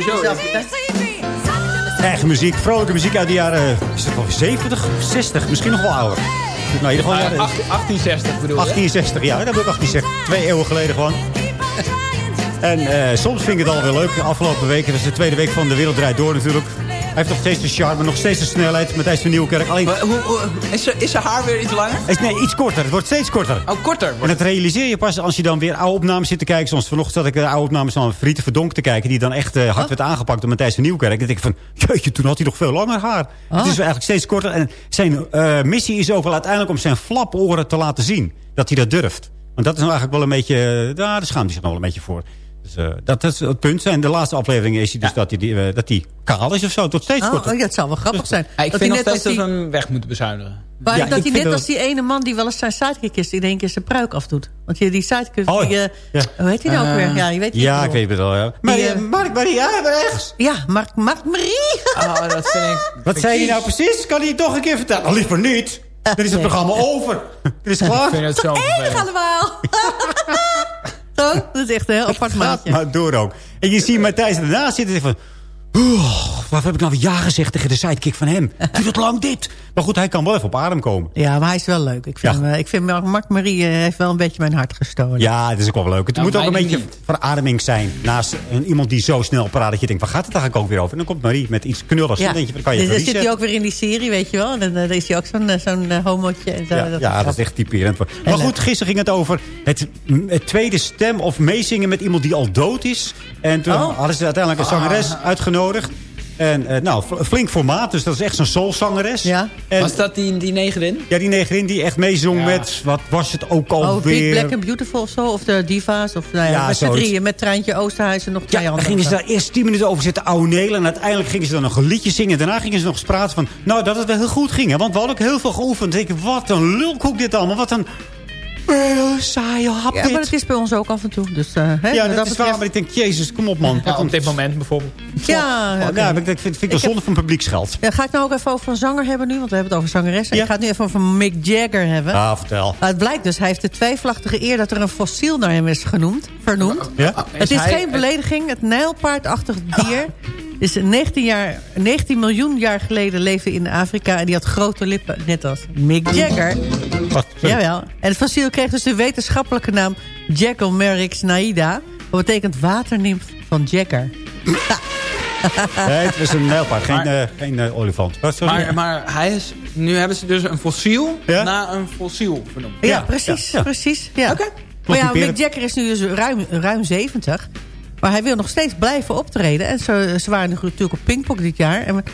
Sowieso. Eigen muziek, vrolijke muziek uit de jaren is het wel 70, 60, misschien nog wel ouder. Nou, in ieder geval, ja, Ah, 18- 1860 bedoel je? 1860, ja, dat heb ik 1860. Twee eeuwen geleden gewoon. En eh, soms vind ik het alweer leuk. De afgelopen weken, dat is de tweede week van de Wereld Draait Door natuurlijk. Hij heeft nog steeds de charme, nog steeds de snelheid. Matthijs van Nieuwkerk. Alleen, Maar hoe- hoe- Is is zijn haar weer iets langer? is, nee, iets korter. Het wordt steeds korter. Oh, korter. En dat realiseer je pas als je dan weer oude opnames zit te kijken. Zoals vanochtend zat ik de oude opnames van Friete Verdonk te kijken. Die dan echt eh, hard werd aangepakt door Matthijs van Nieuwkerk. En dan denk ik van, jeetje, toen had hij nog veel langer haar. Het is eigenlijk steeds korter. En zijn eh, missie is ook wel uiteindelijk om zijn flaporen te laten zien. Dat hij dat durft. Want dat is nou eigenlijk wel een beetje, eh, daar schaamt hij zich nog wel een beetje voor. Dus eh, dat is het punt. En de laatste aflevering is hij dus dat, hij, die, eh, dat hij kaal is of zo. Tot steeds Oh, korter. oh, dat zou wel grappig zijn. Ja, ik dat vind nog net steeds als dat we die, hem weg moeten bezuinigen. maar Ja, dat ik hij vind net dat- als die ene man die wel eens zijn sidekick is... die in één keer zijn pruik afdoet. Want die, die sidekick... Oh, die, ja. Hoe heet hij nou ook weer? Ja, je weet Ja, ik ik weet het wel. Ja. Maar, Die, Mark Marie, ja, rechts. Ja, Mark, Mark Marie. Oh, dat vind ik... Wat zei hij nou precies? Kan hij het toch een keer vertellen? Oh, liever niet. Dan is het nee. programma over. Het is Ik klaar. vind het zo allemaal. Zo, dat is echt een heel apart maatje. maar door ook. En je ziet Matthijs ernaast zitten en zegt van... "Oeh, Waarvoor heb ik nou weer ja gezegd tegen de sidekick van hem? Duurt het lang dit? Maar goed, hij kan wel even op adem komen. Ja, maar hij is wel leuk. Ik vind, Ja. hem, eh, ik vind Mark, Marie eh, heeft wel een beetje mijn hart gestolen. Ja, het is ook wel leuk. Het Nou, moet ook een beetje niet. verademing zijn. Naast een, iemand die zo snel praat dat je denkt... waar gaat het eigenlijk ook weer over? En dan komt Marie met iets knulligs. Ja. Dan denk je, dan kan je Dus dan zit hij ook weer in die serie, weet je wel. En dan, eh, dan is hij ook zo'n zo'n homotje. En zo. Ja, Dat ja, is dat is echt typerend. Maar leuk. goed, gisteren ging het over het, het tweede stem of meezingen met iemand die al dood is. En toen Oh. hadden ze uiteindelijk een zangeres uitgenodigd. En eh, nou, fl- flink formaat, dus dat is echt zo'n soulzangeres. Ja. En, Was dat die, die negerin? Ja, die negerin die echt meezong Ja. met, wat was het ook Oh, Big alweer? Black and Beautiful of zo. Of de Diva's. Of nou ja, Ja, met z'n drieën. Met Treintje Oosterhuis en nog twee Ja, dan anderen. gingen ze daar eerst tien minuten over zitten ouwenelen. En uiteindelijk gingen ze dan nog een liedje zingen. En daarna gingen ze nog eens praten van... Nou, dat het wel heel goed ging. hè, Want we hadden ook heel veel geoefend. Ik, wat een lulkoek dit allemaal. Wat een saaie hap Ja, dit. maar het is bij ons ook af en toe. Dus, eh, hè, Ja, dat is waar. Maar ik denk, jezus, kom op man. Ja, op dit moment bijvoorbeeld. Ja, Oh, oké. ja, ik vind, vind ik zonde van publieksgeld. Ja, ga ik nou ook even over een zanger hebben nu? Want we hebben het over zangeressen. Ja. Ik ga het nu even over Mick Jagger hebben. Ah, vertel. Maar het blijkt dus, hij heeft de twijfelachtige eer dat er een fossiel naar hem is genoemd, vernoemd. Ja? Het is hij- geen belediging. Het nijlpaardachtig dier Dus 19, jaar, 19 miljoen jaar geleden leefde in Afrika... en die had grote lippen, net als Mick Jagger. Wat? Jawel. En het fossiel kreeg dus de wetenschappelijke naam Jackalmerix naida. Wat betekent waternimf van Jagger. Nee, het is een nijlpaard, geen, Maar- eh, geen eh, olifant. Sorry? Maar, maar hij is, nu hebben ze dus een fossiel na een fossiel vernoemd. Ja, precies. ja. precies ja. Maar ja, Mick Jagger is nu dus ruim, ruim 70. Maar hij wil nog steeds blijven optreden. En ze, ze waren natuurlijk op Pinkpop dit jaar. En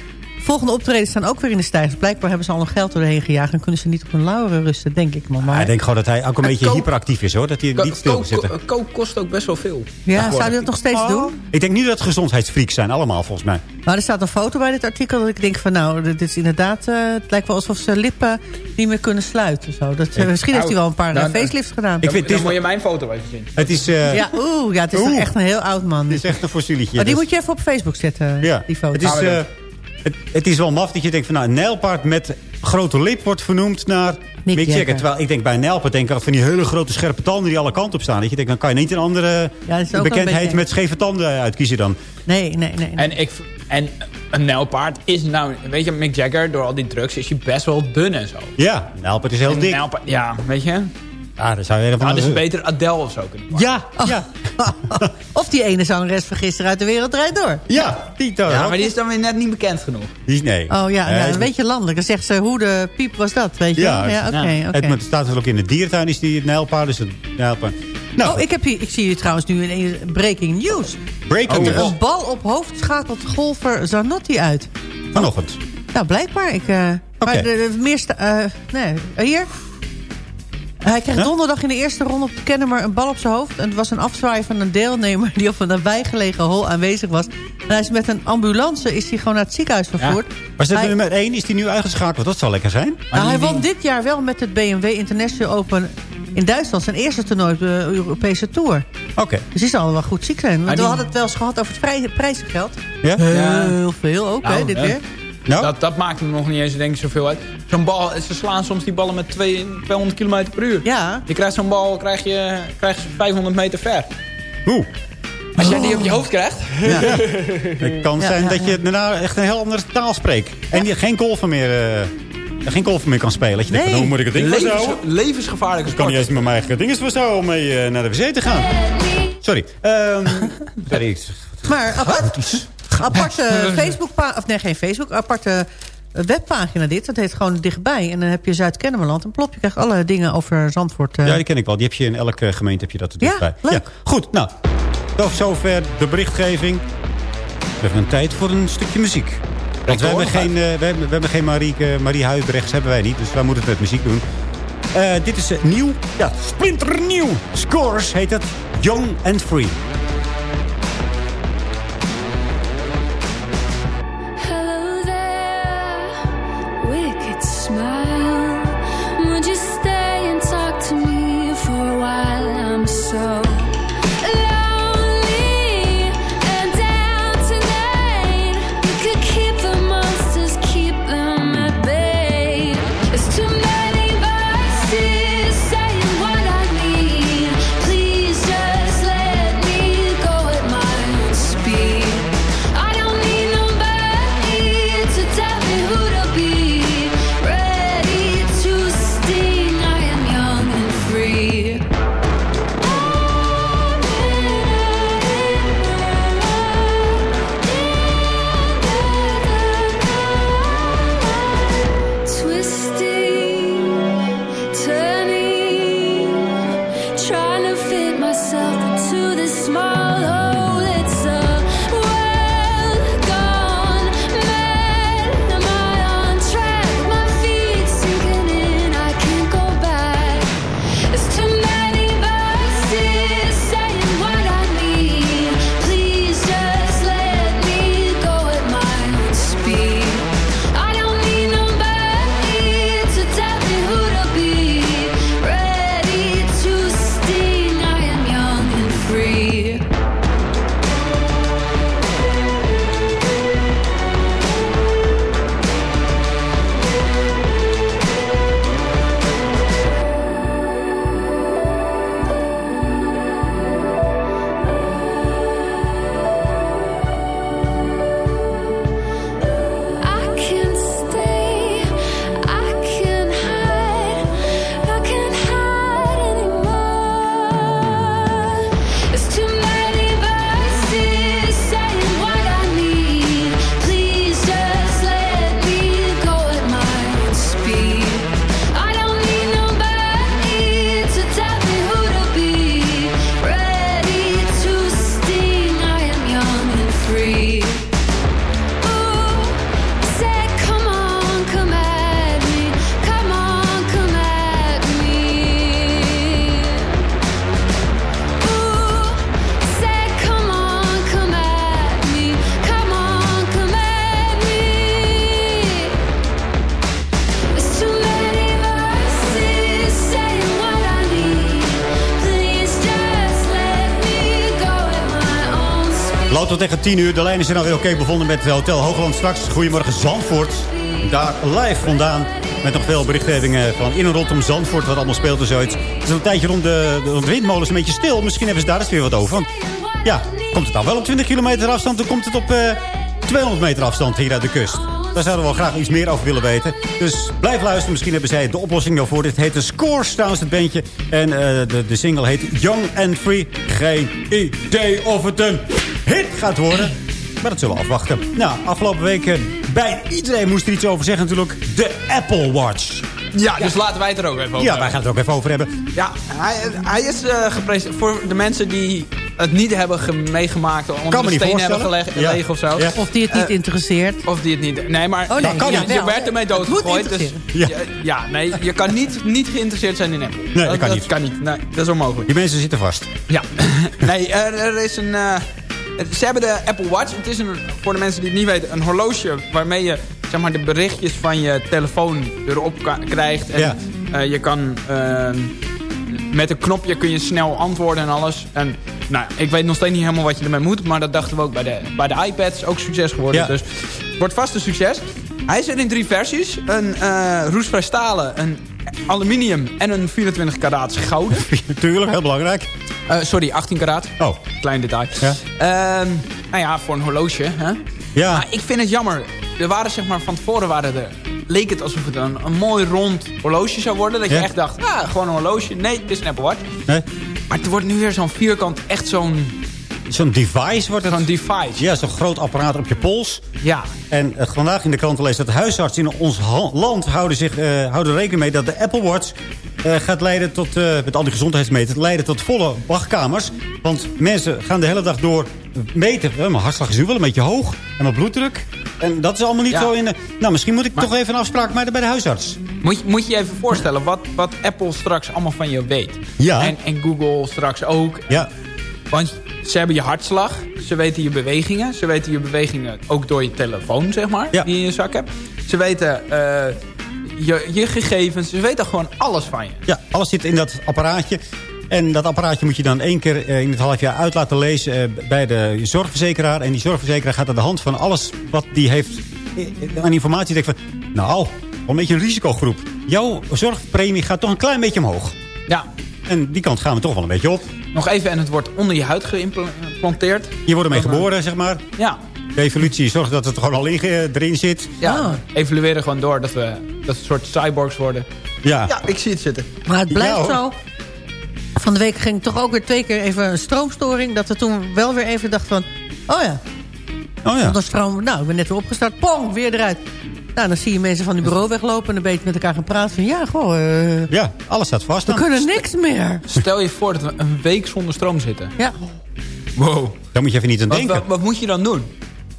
volgende optredens staan ook weer in de stijgers. Blijkbaar hebben ze al nog geld doorheen gejaagd. En kunnen ze niet op hun lauren rusten, denk ik. Maar, maar ik denk gewoon dat hij ook een En beetje hyperactief is, hoor. Dat hij niet stil Kook- zit. ko- Kook kost ook best wel veel. ja, zou hij dat nog steeds doen? Ik denk niet dat het gezondheidsfreaks zijn, allemaal volgens mij. Maar er staat een foto bij dit artikel dat ik denk van nou, dit is inderdaad, eh, het lijkt wel alsof ze lippen niet meer kunnen sluiten. Zo. Dat, eh, misschien heeft hij wel een paar Nou, uh, facelifts gedaan. Ik vind, Dan moet je mijn foto even zien. het is, eh, ja, oeh, ja, het is Oeh. echt een heel oud man. het is echt een fossieletje. maar die Dus- moet je even op Facebook zetten, ja. die foto. Het is, eh, het, het is wel maf dat je denkt van nou, een nijlpaard met grote lip wordt vernoemd naar Mick, Jagger. Jagger. Terwijl ik denk bij een nijlpaard denk ik van die hele grote scherpe tanden die alle kanten op staan. Dat je denkt, dan kan je niet een andere Ja, bekendheid met scheve tanden uitkiezen dan. Nee, nee, nee. nee. En, ik, en een nijlpaard is nou... Weet je, Mick Jagger, door al die drugs is hij best wel dun en zo. Ja, een nijlpaard is heel Een dik. nijlpaard- ja, weet je. Ja, dan zou je Nou, dus beter Adele of zo kunnen. Ja, ja, of die ene zangeres van gisteren uit de wereld draait door. ja, die toch. Ja, maar die is dan weer net niet bekend genoeg. Die is nee. Oh ja, Nee, ja het- een beetje landelijk. Dan zegt ze, hoe de piep was dat, weet je? Ja, ja oké. ja. oké. Het staat dus ook in de dierentuin, is die het nijlpaard. Dus het nijlpaard. Nou, Oh, ik, heb hier, ik zie hier trouwens nu in breaking news. breaking Oh, news. Een bal op hoofd schakelt golfer Zanotti uit. Vanochtend. Nou, blijkbaar. Ik, eh maar de, de meer sta- eh, nee, hier. Hij kreeg Huh? donderdag in de eerste ronde op de Kennemer een bal op zijn hoofd. En het was een afzwaai van een deelnemer die op een nabijgelegen hol aanwezig was. En hij is met een ambulance is hij gewoon naar het ziekenhuis vervoerd. Was dat Hij- nummer 1? Is die nu uitgeschakeld? Dat zal lekker zijn. Nou, hij won dit jaar wel met het BMW International Open in Duitsland. Zijn eerste toernooi op de Europese Tour. Oké. Dus die zal wel goed ziek zijn. Want Maar we hadden het wel eens gehad over het vrij- prijzengeld. Ja? Heel veel ook, hè, Nou, dit weer. Nou? Dat, dat maakt hem nog niet eens denk ik zoveel uit. Zo'n bal, ze slaan soms die ballen met twee- 200 km per uur. Ja. Je krijgt zo'n bal krijg je, krijg je 500 meter ver. Oeh. Als jij die op je hoofd krijgt. Het kan Ja, zijn ja, dat je daarna echt een heel andere taal spreekt. En die geen golfen meer, eh, geen golfen meer kan spelen. Dat je denkt, Nee. van, hoe moet ik het ding Levens, vasthouden? levensgevaarlijke Ik kan sport. niet eens met mijn eigen dinges vasthouden om mee eh, naar de wc te gaan. Sorry. Ehm sorry. Maar apart, aparte Facebook of nee, geen Facebook, aparte webpagina dit. Dat heet gewoon dichtbij. En dan heb je Zuid-Kennemerland. En plop, je krijgt alle dingen over Zandvoort. eh. Ja, die ken ik wel. Die heb je in elke gemeente heb je dat er Ja, dichtbij. leuk. Goed, nou. Tot zover de berichtgeving. We hebben een tijd voor een stukje muziek. Want we hebben, geen, eh, we hebben, we hebben geen Marie, eh, Marie Huibrechts, hebben wij niet. Dus wij moeten het met muziek doen. Eh, dit is nieuw. Ja, splinternieuw. Scores heet het. Young and Free. Tot tegen 10 uur. De lijnen zijn alweer oké bevonden met Hotel Hoogland. Straks Goedemorgen Zandvoort. Daar live vandaan. Met nog veel berichtgevingen van in en rondom Zandvoort. Wat allemaal speelt en zoiets. Het is een tijdje rond de, de windmolens een beetje stil. Misschien hebben ze daar eens weer wat over. Want ja, komt het dan wel op 20 kilometer afstand? Dan komt het op eh 200 meter afstand hier uit de kust. Daar zouden we wel graag iets meer over willen weten. Dus blijf luisteren. Misschien hebben zij de oplossing daarvoor. Dit heet de Scores trouwens, het bandje. En eh, de, de single heet Young and Free. Geen idee of het een hit gaat worden. Maar dat zullen we afwachten. Nou, afgelopen weken bij iedereen moest er iets over zeggen natuurlijk. De Apple Watch. Ja, dus laten wij het er ook even over Ja, hebben. wij gaan het er ook even over hebben. Ja, hij, hij is eh gepresenteerd voor de mensen die het niet hebben ge- meegemaakt. Onder de steen hebben gelegen Ja. of zo. Ja. Of die het niet Eh, interesseert. Of die het niet... Nee, maar Oh, nee, dat kan ja, niet. Je werd ermee doodgegooid. Dus, ja. ja, nee, je kan niet, niet geïnteresseerd zijn in Apple. Nee, dat kan niet. kan niet. Nee, dat is onmogelijk. Die mensen zitten vast. Ja. nee, er, er is een... eh, ze hebben de Apple Watch. Het is een, voor de mensen die het niet weten, een horloge waarmee je zeg maar, de berichtjes van je telefoon erop krijgt. En Ja. eh, je kan... eh, met een knopje kun je snel antwoorden en alles. En nou, ik weet nog steeds niet helemaal wat je ermee moet. Maar dat dachten we ook bij de, bij de iPads. Ook succes geworden. Ja. Dus wordt vast een succes. Hij is er in drie versies. Een eh roestvrij stalen, een aluminium en een 24 karaats gouden. Tuurlijk, heel belangrijk. Eh, sorry, 18 karaat. Oh. Klein detail. Ja. Ehm, nou ja, voor een horloge. Hè? Ja. Maar ik vind het jammer. Er waren zeg maar van tevoren waren er, leek het alsof het een, een mooi rond horloge zou worden. Dat je Ja. echt dacht, ah, gewoon een horloge. Nee, het is een Apple Watch. Nee? Maar het wordt nu weer zo'n vierkant, echt zo'n Zo'n device wordt het. zo'n device. Ja, zo'n groot apparaat op je pols. Ja. En eh, vandaag in de krant lezen dat huisartsen in ons land houden, zich, eh, houden rekening mee dat de Apple Watch eh, gaat leiden tot, met al die gezondheidsmeters, leiden tot volle wachtkamers. Want mensen gaan de hele dag door meten. Mijn hartslag is nu wel een beetje hoog. En mijn bloeddruk. En dat is allemaal niet Ja. zo in de... Nou, misschien moet ik Maar- toch even een afspraak maken bij de huisarts. Moet je, moet je je even voorstellen wat, wat Apple straks allemaal van je weet. Ja. En, en Google straks ook. Ja. Want ze hebben je hartslag, ze weten je bewegingen. Ze weten je bewegingen ook door je telefoon, zeg maar, Ja. die je in je zak hebt. Ze weten eh, je, je gegevens, ze weten gewoon alles van je. Ja, alles zit in dat apparaatje. En dat apparaatje moet je dan één keer eh, in het half jaar uit laten lezen eh, bij de zorgverzekeraar. En die zorgverzekeraar gaat aan de hand van alles wat die heeft aan informatie denkt van... Nou, een beetje een risicogroep. Jouw zorgpremie gaat toch een klein beetje omhoog. Ja, En die kant gaan we toch wel een beetje op. nog even en het wordt onder je huid geïmplanteerd. Je wordt ermee geboren, zeg maar. Ja, De evolutie zorgt dat het er gewoon al in, eh, erin zit. ja. Ah. evolueren gewoon door dat we, dat we een soort cyborgs worden. Ja. Ja, ik zie het zitten. Maar het blijft Ja, zo. Van de week ging toch ook weer twee keer even een stroomstoring. Dat we toen wel weer even dachten van... Oh ja, Oh ja. stroom... Nou, ik ben net weer opgestart. Pong, weer eruit. Nou, dan zie je mensen van die bureau weglopen... en dan ben je met elkaar gaan praten van... Ja, gewoon, eh, Ja, alles staat vast. we dan. kunnen niks meer. Stel je voor dat we een week zonder stroom zitten. Ja, Wow. Daar moet je even niet aan Wat, denken. wat, wat moet je dan doen?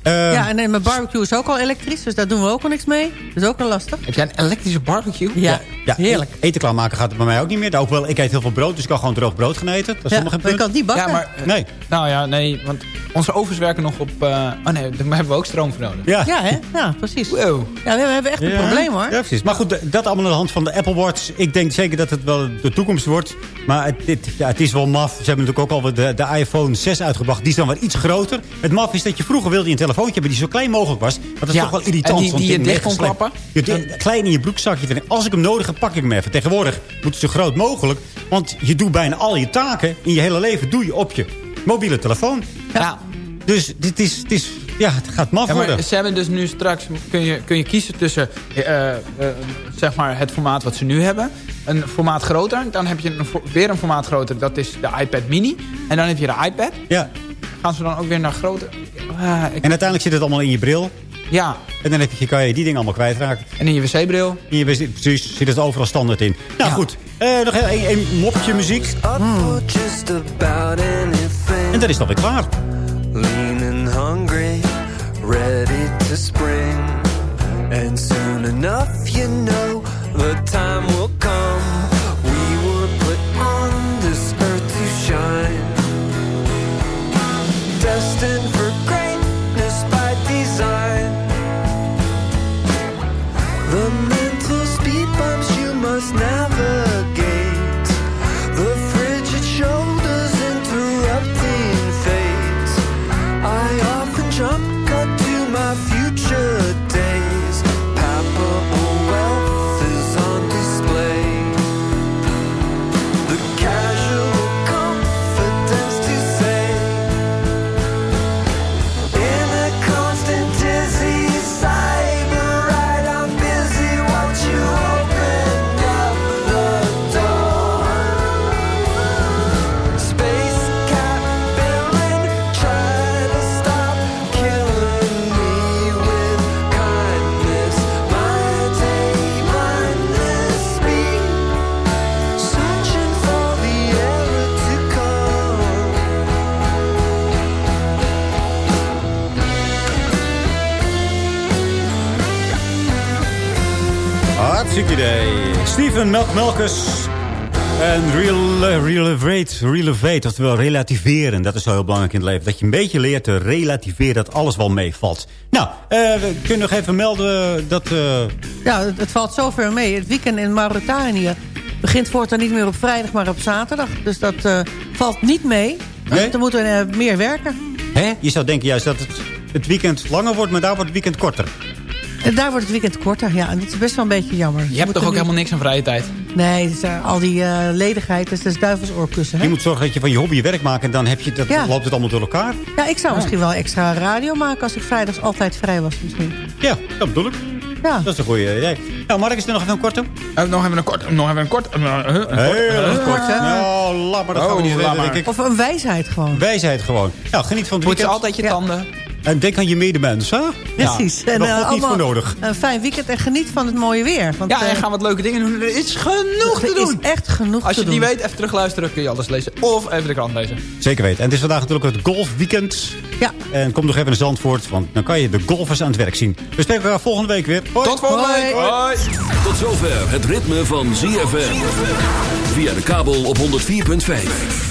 Eh, ja en mijn barbecue is ook al elektrisch. Dus daar doen we ook al niks mee. Dat is ook al lastig. Heb jij een elektrische barbecue? Ja, Ja, heerlijk. e- Eten klaarmaken gaat het bij mij ook niet meer. Ook wel, ik eet heel veel brood, dus ik kan gewoon droog brood gaan eten. Dat is Ja, helemaal geen maar punt. kan het niet bakken. Ja, maar... eh, Nee. Nou ja, nee, want onze ovens werken nog op... eh, oh nee, daar hebben we ook stroom voor nodig. Ja. Ja, hè? Ja, precies. Wow. Ja, we hebben echt een Ja. probleem, hoor. Ja, precies. Maar goed, dat allemaal aan de hand van de Apple Watch. Ik denk zeker dat het wel de toekomst wordt. Maar het, dit, ja, het is wel maf. Ze hebben natuurlijk ook al de, de iPhone 6 uitgebracht. Die is dan weer iets groter. Het maf is dat je vroeger wilde je een telefoontje hebben die zo klein mogelijk was. Dat is Ja, toch wel irritant. en die- je dicht kon klappen. Je klein in je broekzakje. Als ik hem nodig heb, pak ik hem even. Tegenwoordig moet het zo groot mogelijk. Want je doet bijna al je taken in je hele leven doe je op je mobiele telefoon. Ja. Dus dit is, het is, ja, het gaat maf Ja, maar worden. ze hebben dus nu straks... Kun je, kun je kiezen tussen eh, eh, zeg maar het formaat wat ze nu hebben. Een formaat groter. Dan heb je een, weer een formaat groter. Dat is de iPad mini. En dan heb je de iPad. Ja. Gaan ze dan ook weer naar groter? Ah, ik- En uiteindelijk zit het allemaal in je bril. ja. En dan heb je, kan je die dingen allemaal kwijtraken. En in je wc-bril. En je wist- precies, zit het overal standaard in. Nou Ja. goed, eh, nog een, een mopje muziek. Anything. En dan is het alweer klaar. Lean and hungry, ready to spring. And soon enough, you know, the time will come. Still. Steven Melk Melkus. En real, relevate, relevate, oftewel relativeren. Dat is wel heel belangrijk in het leven. Dat je een beetje leert te relativeren dat alles wel meevalt. Nou, eh, we kunnen nog even melden dat... eh, Ja, het, het valt zover mee. Het weekend in Mauritanië begint voortaan niet meer op vrijdag, maar op zaterdag. Dus dat eh, valt niet mee. Nee? Dan moeten we meer werken. hè? Je zou denken juist dat het, het weekend langer wordt, maar daar wordt het weekend korter. En daar wordt het weekend korter, ja. En dat is best wel een beetje jammer. Je hebt toch ook helemaal niks aan vrije tijd? Nee, dus, eh, al die eh, ledigheid, dus dat is duivelsoorkussen. Hè? Je moet zorgen dat je van je hobby je werk maakt en dan heb je dat, Ja. loopt het allemaal door elkaar. Ja, ik zou misschien wel extra radio maken als ik vrijdags altijd vrij was misschien. Ja, dat bedoel ik. Ja. Dat is een goede idee. Nou, Mark, is er nog even een korte? Eh, nog even een kort. Nog even een kort. eh, een kort, Heel eh, kort, hè? Nou, laat maar, dat gaan we Oh, niet laat redden, maar. denk ik. Of een wijsheid gewoon. Wijsheid gewoon. Nou, geniet van het Poets weekend. altijd je tanden. En denk aan je medemens, hè? Precies. Ja, en daar eh, niet voor allemaal nodig. Een fijn weekend en geniet van het mooie weer. Want, Ja, en eh, ga wat leuke dingen doen. Er is genoeg te er doen. is echt genoeg Als je het niet weet, even terugluisteren. Kun je alles lezen. Of even de krant lezen. Zeker weten. En het is vandaag natuurlijk het golfweekend. Ja. En kom nog even naar Zandvoort, want dan kan je de golfers aan het werk zien. We spreken elkaar volgende week weer. Hoi. Tot volgende Hoi. week. Hoi. Tot zover het ritme van ZFM. Via de kabel op 104.5.